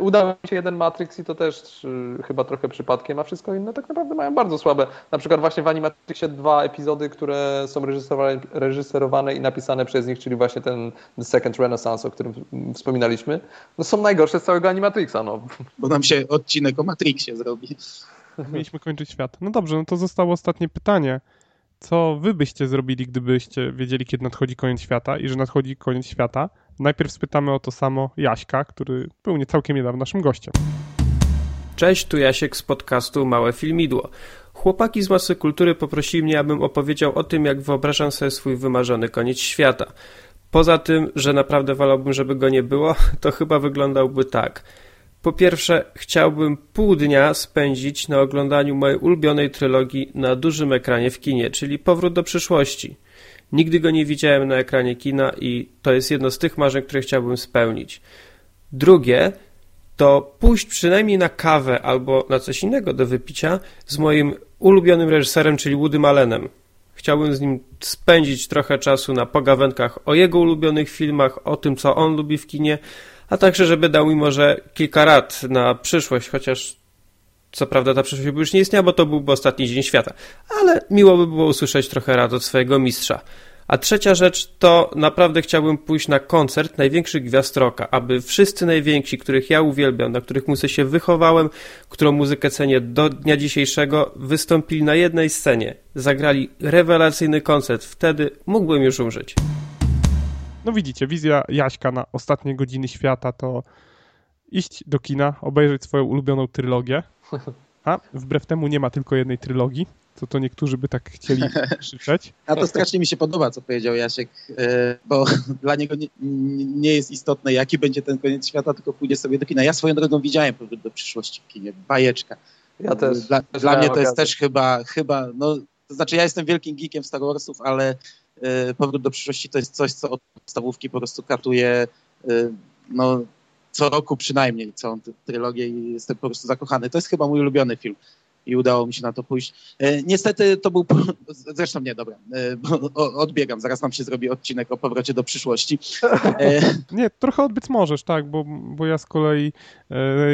Udało mi się jeden Matrix i to też y, chyba trochę przypadkiem, a wszystko inne tak naprawdę mają bardzo słabe. Na przykład właśnie w Animatrixie dwa epizody, które są reżyserowane, reżyserowane i napisane przez nich, czyli właśnie ten The Second Renaissance, o którym wspominaliśmy, no są najgorsze z całego Animatrixa. No. Bo nam się odcinek o Matrixie zrobi. Mieliśmy kończyć świat. No dobrze, no to zostało ostatnie pytanie. Co wy byście zrobili, gdybyście wiedzieli, kiedy nadchodzi koniec świata i że nadchodzi koniec świata? Najpierw spytamy o to samo Jaśka, który był nie całkiem niedawno naszym gościem. Cześć, tu Jasiek z podcastu Małe Filmidło. Chłopaki z Masy Kultury poprosili mnie, abym opowiedział o tym, jak wyobrażam sobie swój wymarzony koniec świata. Poza tym, że naprawdę wolałbym, żeby go nie było, to chyba wyglądałby tak. Po pierwsze, chciałbym pół dnia spędzić na oglądaniu mojej ulubionej trylogii na dużym ekranie w kinie, czyli Powrót do przyszłości. Nigdy go nie widziałem na ekranie kina i to jest jedno z tych marzeń, które chciałbym spełnić. Drugie to pójść przynajmniej na kawę albo na coś innego do wypicia z moim ulubionym reżyserem, czyli Woody Allenem. Chciałbym z nim spędzić trochę czasu na pogawędkach o jego ulubionych filmach, o tym, co on lubi w kinie, a także, żeby dał mi może kilka rad na przyszłość, chociaż co prawda ta przyszłość już nie istniała, bo to byłby ostatni dzień świata, ale miło by było usłyszeć trochę rad od swojego mistrza. A trzecia rzecz to naprawdę chciałbym pójść na koncert największych gwiazd rocka, aby wszyscy najwięksi, których ja uwielbiam, na których muzyce się wychowałem, którą muzykę cenię do dnia dzisiejszego, wystąpili na jednej scenie, zagrali rewelacyjny koncert. Wtedy mógłbym już umrzeć. No widzicie, wizja Jaśka na ostatnie godziny świata to iść do kina, obejrzeć swoją ulubioną trylogię. A wbrew temu nie ma tylko jednej trylogii, co to niektórzy by tak chcieli krzyczeć. A to strasznie mi się podoba, co powiedział Jasiek, e, bo dla niego nie, nie, jest istotne, jaki będzie ten koniec świata, tylko pójdzie sobie do kina. Ja swoją drogą widziałem powrót do przyszłości w kinie, bajeczka. Ja też. Dla, dla mnie to jest też chyba, chyba, no, to znaczy ja jestem wielkim geekiem Star Warsów, ale y, powrót do przyszłości to jest coś, co od podstawówki po prostu katuje, y, no, co roku przynajmniej całą trylogię i jestem po prostu zakochany. To jest chyba mój ulubiony film i udało mi się na to pójść. E, niestety to był, zresztą nie, dobra, e, odbiegam, zaraz nam się zrobi odcinek o powrocie do przyszłości. E, nie, trochę odbyć możesz, tak, bo, bo ja z kolei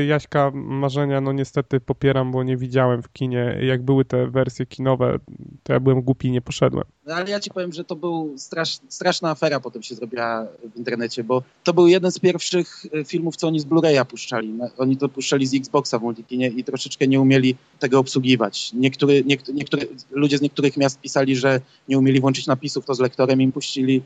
Jaśka Marzenia, no niestety popieram, bo nie widziałem w kinie, jak były te wersje kinowe, to ja byłem głupi i nie poszedłem. No, ale ja ci powiem, że to był strasz, straszna afera potem się zrobiła w internecie, bo to był jeden z pierwszych filmów, co oni z Blu-raya puszczali. Oni to puszczali z Xboxa w multikinie i troszeczkę nie umieli tego obsługiwać. Niektóry, niektóry, ludzie z niektórych miast pisali, że nie umieli włączyć napisów, to z lektorem im puścili.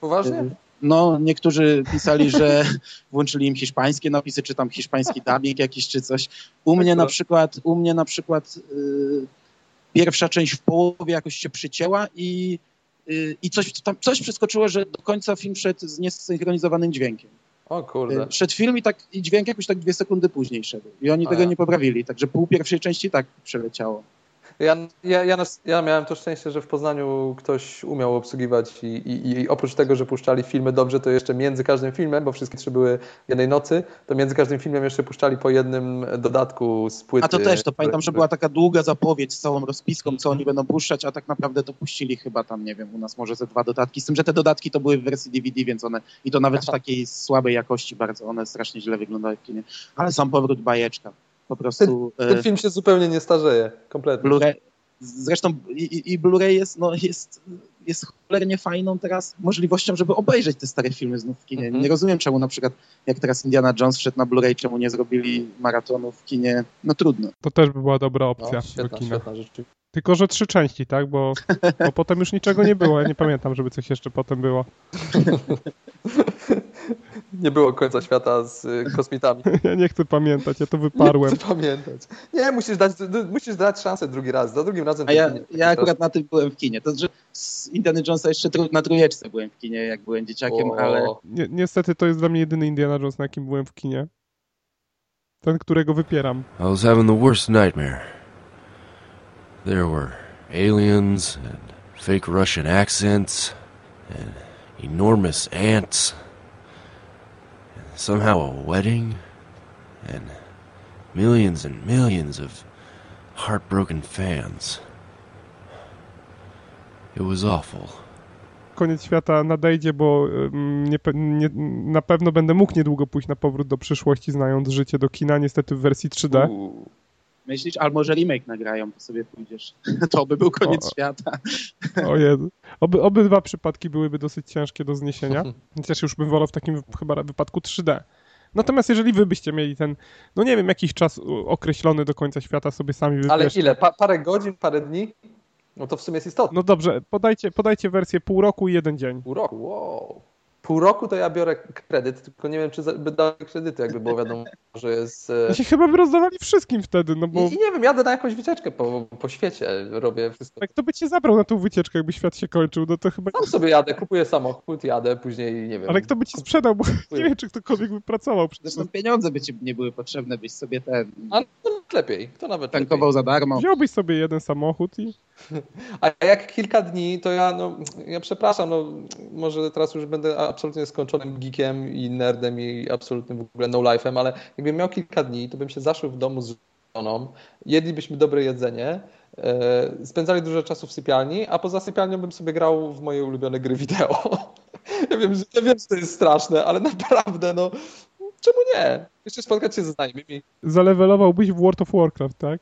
Poważnie? Y, no, niektórzy pisali, że włączyli im hiszpańskie napisy, czy tam hiszpański dubbing jakiś, czy coś. U mnie na przykład, u mnie na przykład yy, pierwsza część w połowie jakoś się przycięła i, yy, i coś, tam, coś przeskoczyło, że do końca film szedł z niesynchronizowanym dźwiękiem. O kurde. Szedł film i, tak, i dźwięk jakoś tak dwie sekundy później szedł. I oni A tego nie poprawili, także pół pierwszej części tak przeleciało. Ja, ja, ja, ja, miałem to szczęście, że w Poznaniu ktoś umiał obsługiwać i, i, i, oprócz tego, że puszczali filmy dobrze, to jeszcze między każdym filmem, bo wszystkie trzy były jednej nocy, to między każdym filmem jeszcze puszczali po jednym dodatku z płyty. A to też, to pamiętam, że była taka długa zapowiedź z całą rozpiską, co oni będą puszczać, a tak naprawdę to puścili chyba tam, nie wiem, u nas może ze dwa dodatki, z tym, że te dodatki to były w wersji DVD, więc one, i to nawet w takiej słabej jakości bardzo, one strasznie źle wyglądały w kinie. Ale sam powrót bajeczka. Po prostu... Ten, ten e, film się zupełnie nie starzeje, kompletnie. Blu-ray, Zresztą i, i Blu-ray jest, no, jest, jest cholernie fajną teraz możliwością, żeby obejrzeć te stare filmy znów w kinie. Mm -hmm. Nie rozumiem, czemu na przykład jak teraz Indiana Jones wszedł na Blu-ray, czemu nie zrobili maratonu w kinie. No trudno. To też by była dobra opcja no, świetna, do kina. Świetna, Tylko, że trzy części, tak? Bo, bo potem już niczego nie było. Ja nie pamiętam, żeby coś jeszcze potem było. nie było końca świata z y, kosmitami. Ja nie chcę pamiętać, ja to wyparłem. Nie chcę pamiętać. Nie, musisz dać, musisz dać szansę drugi raz. Za drugim razem... A ja, ja akurat na tym byłem w kinie. To znaczy z Indiana Jonesa jeszcze na trójeczce byłem w kinie, jak byłem dzieciakiem, o. ale... Ni niestety to jest dla mnie jedyny Indiana Jones, na jakim byłem w kinie. Ten, którego wypieram. I was having the worst nightmare. There were aliens and fake Russian accents and enormous ants. Somehow a wedding, and millions and millions of heartbroken fans. It was awful. koniec świata nadejdzie, bo nie, nie, na pewno będę mógł niedługo pójść na powrót do przyszłości, znając życie do kina, niestety w wersji 3D. Myślisz, albo może remake nagrają, to sobie pójdziesz. To by był koniec O. świata. O Jezu. Oby, obydwa przypadki byłyby dosyć ciężkie do zniesienia. Chociaż już bym wolał w takim chyba wypadku 3D. Natomiast jeżeli wy byście mieli ten, no nie wiem, jakiś czas określony do końca świata sobie sami Ale wybierzcie. ile? Pa parę godzin, parę dni? No to w sumie jest istotne. No dobrze, podajcie, podajcie wersję pół roku i jeden dzień. Pół roku, wow. Pół roku to ja biorę kredyt, tylko nie wiem, czy by dali kredyty, jakby było wiadomo, że jest... e, No się chyba by rozdawali wszystkim wtedy, no bo I, I nie wiem, jadę na jakąś wycieczkę po, po świecie, robię wszystko. jak to by cię zabrał na tą wycieczkę, jakby świat się kończył, no to chyba... Sam sobie jadę, kupuję samochód, jadę, później nie wiem. Ale kto by ci sprzedał, bo nie wiem, czy ktokolwiek by pracował. przecież. Zresztą pieniądze by ci nie były potrzebne, byś sobie ten A to lepiej, to nawet tankował lepiej. za darmo. Wziąłbyś sobie jeden samochód i... A jak kilka dni, to ja, no, ja przepraszam, no, może teraz już będę absolutnie skończonym geekiem i nerdem i absolutnym w ogóle no-life'em, ale jakbym miał kilka dni, to bym się zaszył w domu z żoną, jedlibyśmy dobre jedzenie, e, spędzali dużo czasu w sypialni, a poza sypialnią bym sobie grał w moje ulubione gry wideo. ja, wiem, że, ja wiem, że to jest straszne, ale naprawdę, no, czemu nie? Jeszcze spotkać się ze znajomymi. Zalewelowałbyś w World of Warcraft, tak?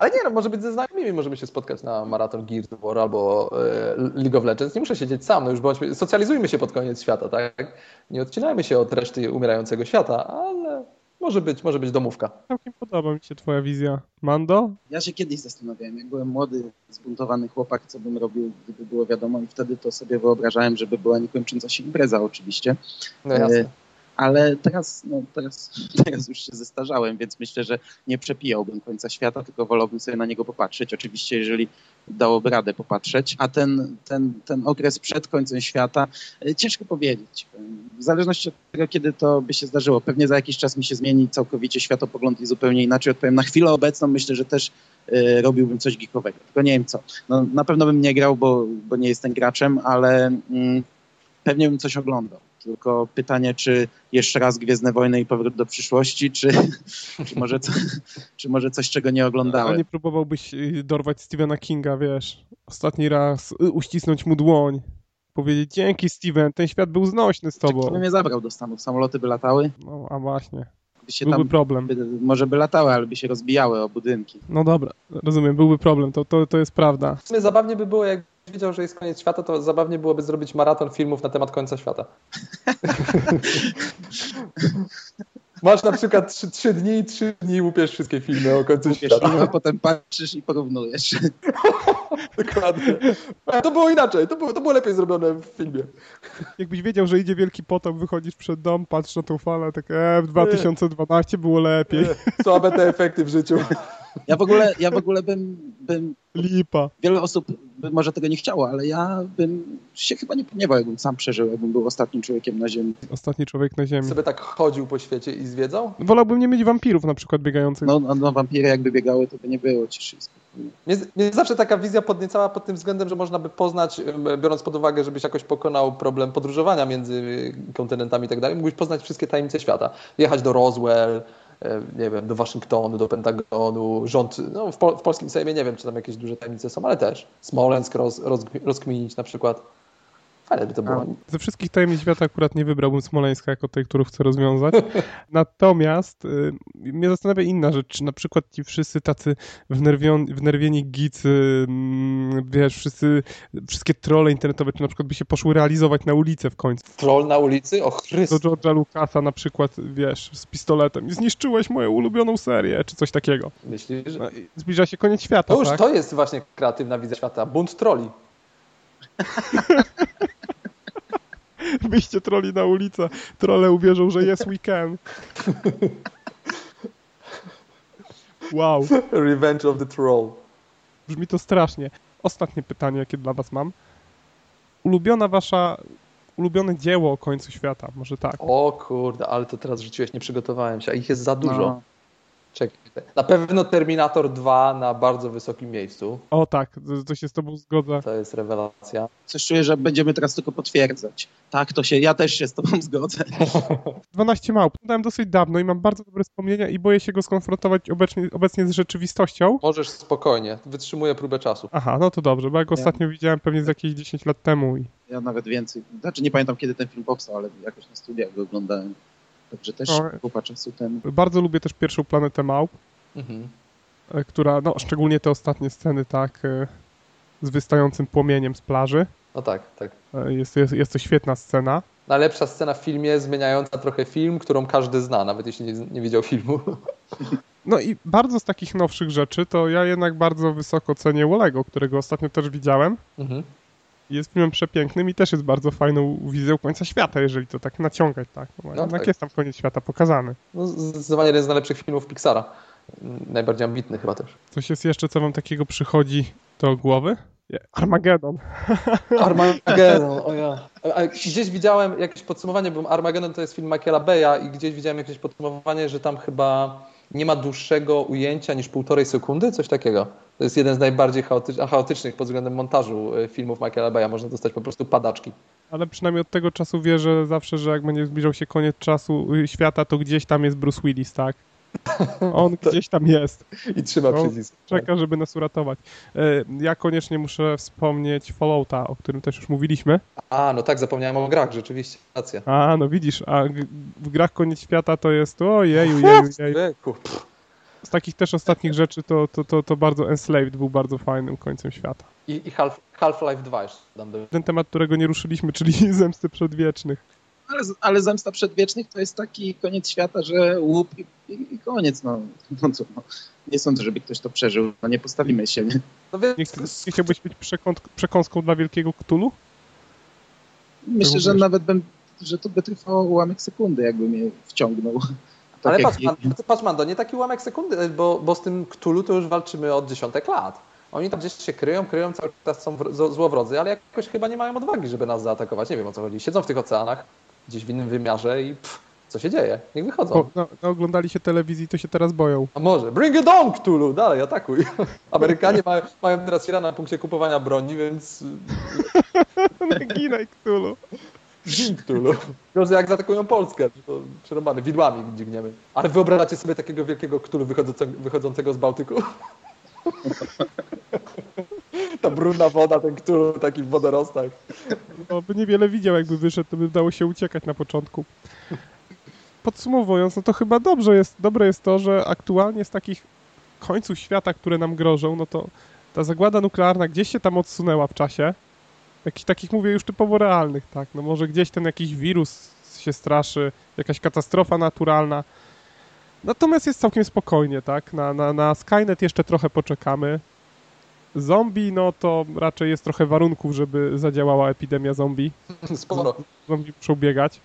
Ale nie, no może być ze znajomymi, możemy się spotkać na maraton Gears of War albo e, League of Legends. Nie muszę siedzieć sam, no już bądźmy, socjalizujmy się pod koniec świata, tak? Nie odcinajmy się od reszty umierającego świata, ale może być, może być domówka. Całkiem podoba mi się twoja wizja. Mando? Ja się kiedyś zastanawiałem, jak byłem młody, zbuntowany chłopak, co bym robił, gdyby było wiadomo i wtedy to sobie wyobrażałem, żeby była niekończąca się impreza oczywiście. No jasne. Ale teraz, no, teraz, teraz już się zestarzałem, więc myślę, że nie przepijałbym końca świata, tylko wolałbym sobie na niego popatrzeć. Oczywiście, jeżeli dałoby radę popatrzeć. A ten, ten, ten okres przed końcem świata, e, ciężko powiedzieć. E, W zależności od tego, kiedy to by się zdarzyło. Pewnie za jakiś czas mi się zmieni całkowicie światopogląd i zupełnie inaczej odpowiem. Na chwilę obecną myślę, że też e, robiłbym coś geekowego, tylko nie wiem co. No, na pewno bym nie grał, bo, bo nie jestem graczem, ale mm, pewnie bym coś oglądał. Tylko pytanie, czy jeszcze raz Gwiezdne Wojny i Powrót do przyszłości, czy, czy, może, co, czy może coś, czego nie A oglądałem. nie próbowałbyś y, dorwać Stephena Kinga, wiesz, ostatni raz, y, uścisnąć mu dłoń, powiedzieć dzięki Steven, ten świat był znośny z tobą. by mnie zabrał do Stanów? Samoloty by latały? No, a właśnie. By się Byłby tam, problem. by, może by latały, ale by się rozbijały o budynki. No dobra, rozumiem, byłby problem, to, to, to jest prawda. W sumie zabawnie by było, jak wiedział, że jest koniec świata, to zabawnie byłoby zrobić maraton filmów na temat końca świata. Masz na przykład trzy, trzy dni i trzy dni łupiesz wszystkie filmy o końcu Wiesz, świata. a potem patrzysz i porównujesz. Dokładnie. To było inaczej, to było, to było lepiej zrobione w filmie. Jakbyś wiedział, że idzie wielki potop, wychodzisz przed dom, patrzysz na tą falę, tak e, w 2012 było lepiej. Słabe te efekty w życiu. Ja w ogóle, ja w ogóle bym, bym Lipa. wiele osób by może tego nie chciało, ale ja bym się chyba nie pogniewał, jakbym sam przeżył, jakbym był ostatnim człowiekiem na ziemi. Ostatni człowiek na ziemi. Sobie tak chodził po świecie i zwiedzał. Wolałbym nie mieć wampirów na przykład biegających. No, no, no wampiry jakby biegały, to by nie było ciszy. Mnie, mnie zawsze taka wizja podniecała pod tym względem, że można by poznać, biorąc pod uwagę, żebyś jakoś pokonał problem podróżowania między kontynentami i tak dalej, mógłbyś poznać wszystkie tajemnice świata. Jechać do Roswell, nie wiem, do Waszyngtonu, do Pentagonu, rząd, no w, pol, w polskim Sejmie nie wiem, czy tam jakieś duże tajemnice są, ale też. Smoleńsk roz, roz, rozkminić na przykład. Fajne by to było. Ze wszystkich tajemnic świata akurat nie wybrałbym Smoleńska jako tej, którą chcę rozwiązać. Natomiast y, mnie zastanawia inna rzecz, czy na przykład ci wszyscy tacy wnerwion, wnerwieni gicy, mm, wiesz, wszyscy, wszystkie trolle internetowe, czy na przykład by się poszły realizować na ulicę w końcu. Troll na ulicy? O Do Chryste. George'a Lucasa na przykład, wiesz, z pistoletem i zniszczyłeś moją ulubioną serię, czy coś takiego. Myślisz, że... No, zbliża się koniec świata, To już tak? to jest właśnie kreatywna wizja świata. Bunt troli. Wyjście troli na ulicę, trole uwierzą, że yes we can. Wow. Revenge of the Troll. Brzmi to strasznie. Ostatnie pytanie, jakie dla was mam. Ulubiona wasza, ulubione dzieło o końcu świata, może tak. O kurde, ale to teraz rzuciłeś, nie przygotowałem się, a ich jest za dużo. No. Czekaj. Na pewno Terminator 2 na bardzo wysokim miejscu. O tak, to, się z tobą zgodzę. To jest rewelacja. Coś czuję, że będziemy teraz tylko potwierdzać. Tak, to się, ja też się z tobą zgodzę. 12 małp. Dałem dosyć dawno i mam bardzo dobre wspomnienia i boję się go skonfrontować obecnie, obecnie z rzeczywistością. Możesz spokojnie, wytrzymuję próbę czasu. Aha, no to dobrze, bo jak Ja- ostatnio widziałem pewnie z jakieś 10 lat temu i Ja nawet więcej. Znaczy nie pamiętam kiedy ten film powstał, ale jakoś na studiach go oglądałem. Także też O. kupa czasu temu. bardzo lubię też pierwszą planetę małp, Mhm. e, która, no szczególnie te ostatnie sceny, tak, e, z wystającym płomieniem z plaży. No tak, tak. E, Jest, jest, jest to świetna scena. Najlepsza scena w filmie, zmieniająca trochę film, którą każdy zna, nawet jeśli nie, nie widział filmu. No i bardzo z takich nowszych rzeczy, to ja jednak bardzo wysoko cenię Wolego, którego ostatnio też widziałem. Mhm. Jest filmem przepięknym i też jest bardzo fajną wizją końca świata, jeżeli to tak naciągać, tak. No, No tak. jest tam koniec świata pokazany. No, zdecydowanie jeden z najlepszych filmów Pixara. Najbardziej ambitny chyba też. Coś jest jeszcze, co wam takiego przychodzi do głowy? Nie, Armageddon. Armageddon, o ja. Gdzieś widziałem jakieś podsumowanie, bo Armageddon to jest film Michaela Beya i gdzieś widziałem jakieś podsumowanie, że tam chyba nie ma dłuższego ujęcia niż półtorej sekundy, coś takiego. To jest jeden z najbardziej chaotycz- chaotycznych pod względem montażu y, filmów Michaela Beya. Można dostać po prostu padaczki. Ale przynajmniej od tego czasu wierzę zawsze, że jak będzie zbliżał się koniec czasu y, świata, to gdzieś tam jest Bruce Willis, tak? On gdzieś tam jest. I trzyma No, przycisk. Czeka, żeby nas uratować. E, Ja koniecznie muszę wspomnieć Fallouta, o którym też już mówiliśmy. A, no tak, zapomniałem o grach, rzeczywiście, racja. A, no widzisz, a w grach koniec świata to jest ojeju, jeju, jeju. Pff. Z takich też ostatnich rzeczy to, to, to, to bardzo Enslaved był bardzo fajnym końcem świata. I, i Half, Half-Life 2 jeszcze dam do... Ten temat, którego nie ruszyliśmy, czyli Zemsty Przedwiecznych. Ale, ale Zemsta Przedwiecznych to jest taki koniec świata, że łup i, i, i koniec. No. No, co, no. Nie sądzę, żeby ktoś to przeżył. No nie postawimy się, nie? No więc, Nie, chci- nie chciałbyś być przekąt, przekąską dla wielkiego Ktulu? Myślę, że nawet bym, że to by trwało ułamek sekundy, jakby mnie wciągnął. Tak Ale patrz, man, patrz Mando, nie taki ułamek sekundy, bo, bo z tym Cthulhu to już walczymy od dziesiątek lat. Oni tam gdzieś się kryją, kryją, cały czas są złowrodzy, ale jakoś chyba nie mają odwagi, żeby nas zaatakować. Nie wiem o co chodzi. Siedzą w tych oceanach, gdzieś w innym wymiarze i pff, co się dzieje? Niech wychodzą. Bo, no, no, oglądali się telewizji, to się teraz boją. A może, bring it on Cthulhu, dalej, atakuj. Amerykanie mają, mają teraz Irana na punkcie kupowania broni, więc Ginaj Ktulu. Gin Cthulhu. Gorzej jak zaatakują Polskę, to przerobany, widłami dźgniemy. Ale wyobrażacie sobie takiego wielkiego Cthulhu wychodzącego, z Bałtyku? Ta brudna woda, ten Cthulhu taki w wodorostach. No, by niewiele widział, jakby wyszedł, to by dało się uciekać na początku. Podsumowując, no to chyba dobrze jest, dobre jest to, że aktualnie z takich końców świata, które nam grożą, no to ta zagłada nuklearna gdzieś się tam odsunęła w czasie. Jakichś takich mówię już typowo realnych, tak. No może gdzieś ten jakiś wirus się straszy, jakaś katastrofa naturalna. Natomiast jest całkiem spokojnie, tak. Na, na, na Skynet jeszcze trochę poczekamy. Zombie, no to raczej jest trochę warunków, żeby zadziałała epidemia zombie. Sporo. Zombie muszą biegać.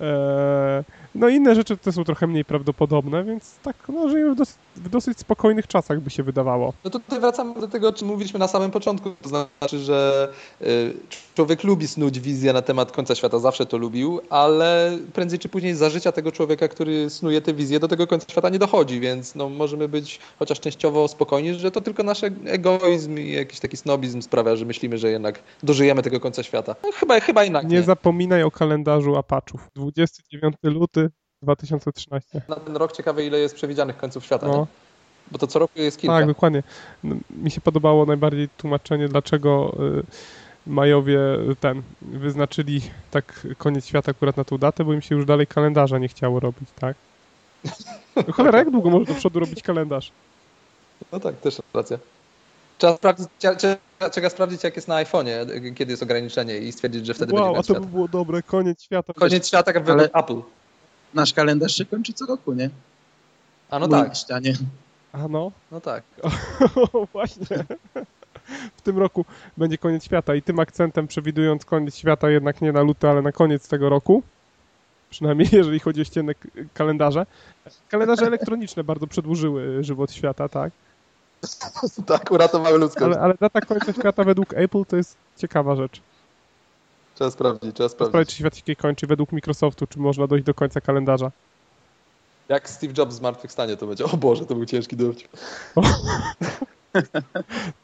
Eee, no inne rzeczy to są trochę mniej prawdopodobne, więc tak, no żyjemy w dosyć, w dosyć spokojnych czasach, by się wydawało. No tutaj wracamy do tego, o czym mówiliśmy na samym początku. To znaczy, że y, człowiek lubi snuć wizję na temat końca świata, zawsze to lubił, ale prędzej czy później za życia tego człowieka, który snuje tę wizję, do tego końca świata nie dochodzi, więc no, możemy być chociaż częściowo spokojni, że to tylko nasz egoizm i jakiś taki snobizm sprawia, że myślimy, że jednak dożyjemy tego końca świata. No, chyba, chyba jednak Nie nie. zapominaj o kalendarzu Apaczów. 29 luty 2013. Na ten rok ciekawe, ile jest przewidzianych końców świata, No. Bo to co roku jest kilka. Tak, dokładnie. No, Mi się podobało najbardziej tłumaczenie, dlaczego y, Majowie ten wyznaczyli tak koniec świata akurat na tą datę, bo im się już dalej kalendarza nie chciało robić, tak? No cholera, jak długo można do przodu robić kalendarz? No tak, też racja. Trzeba sprawdzić, trzeba, trzeba, sprawdzić, jak jest na iPhone'ie, kiedy jest ograniczenie i stwierdzić, że wtedy Wow, będzie a koniec to by było dobre, koniec świata. Koniec świata jak Ale- Apple. Nasz kalendarz się kończy co roku, nie? A no Mój tak, ścianie. A no, no tak. właśnie. W tym roku będzie koniec świata i tym akcentem przewidując koniec świata jednak nie na luty, ale na koniec tego roku. Przynajmniej jeżeli chodzi o ścienne kalendarze. Kalendarze elektroniczne bardzo przedłużyły żywot świata, tak? tak, uratowały ludzkość. Ale, ale data końca świata według Apple to jest ciekawa rzecz. Trzeba sprawdzić, trzeba Sprawdzić, sprawdzić. czy świat się kończy według Microsoftu, czy można dojść do końca kalendarza. Jak Steve Jobs zmartwychwstanie, to będzie, o Boże, to był ciężki dowcip.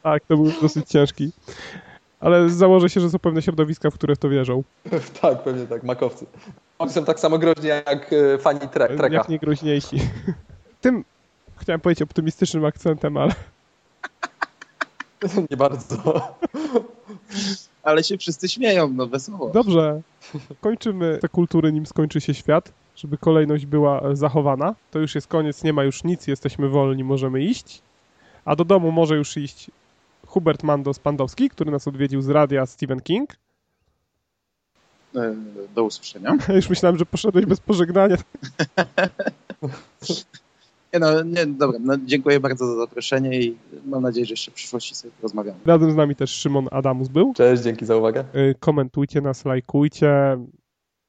tak, to był dosyć ciężki. Ale założę się, że są pewne środowiska, w które w to wierzą. tak, pewnie tak, makowcy. Oni są tak samo groźni jak e, fani tre treka. Jak nie groźniejsi. Tym chciałem powiedzieć optymistycznym akcentem, ale... nie bardzo. Ale się wszyscy śmieją, no wesoło. Dobrze. Kończymy te kultury, nim skończy się świat, żeby kolejność była zachowana. To już jest koniec, nie ma już nic, jesteśmy wolni, możemy iść. A do domu może już iść Hubert Mandos Pandowski, który nas odwiedził z radia Stephen King. E, do usłyszenia. Już myślałem, że poszedłeś bez pożegnania. Nie no, nie, dobra, no, dziękuję bardzo za zaproszenie i mam nadzieję, że jeszcze w przyszłości sobie porozmawiamy. Razem z nami też Szymon Adamus był. Cześć, dzięki za uwagę. Komentujcie nas, lajkujcie.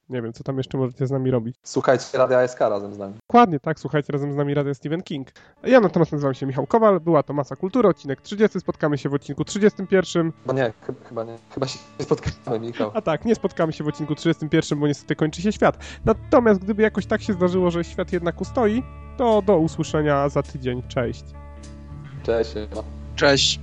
Nie wiem, co tam jeszcze możecie z nami robić. Słuchajcie Radia SK razem z nami. Dokładnie, tak, słuchajcie razem z nami Radia Stephen King. Ja natomiast nazywam się Michał Kowal, była to Masa Kultury, odcinek 30, spotkamy się w odcinku 31. Bo nie, chyba nie, chyba się nie spotkamy, Michał. A tak, nie spotkamy się w odcinku 31, bo niestety kończy się świat. Natomiast gdyby jakoś tak się zdarzyło, że świat jednak ustoi, to do usłyszenia za tydzień. Cześć. Cześć. Cześć.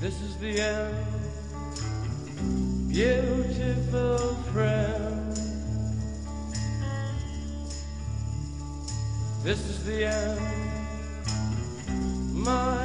This is the end, beautiful friend. This is the end, my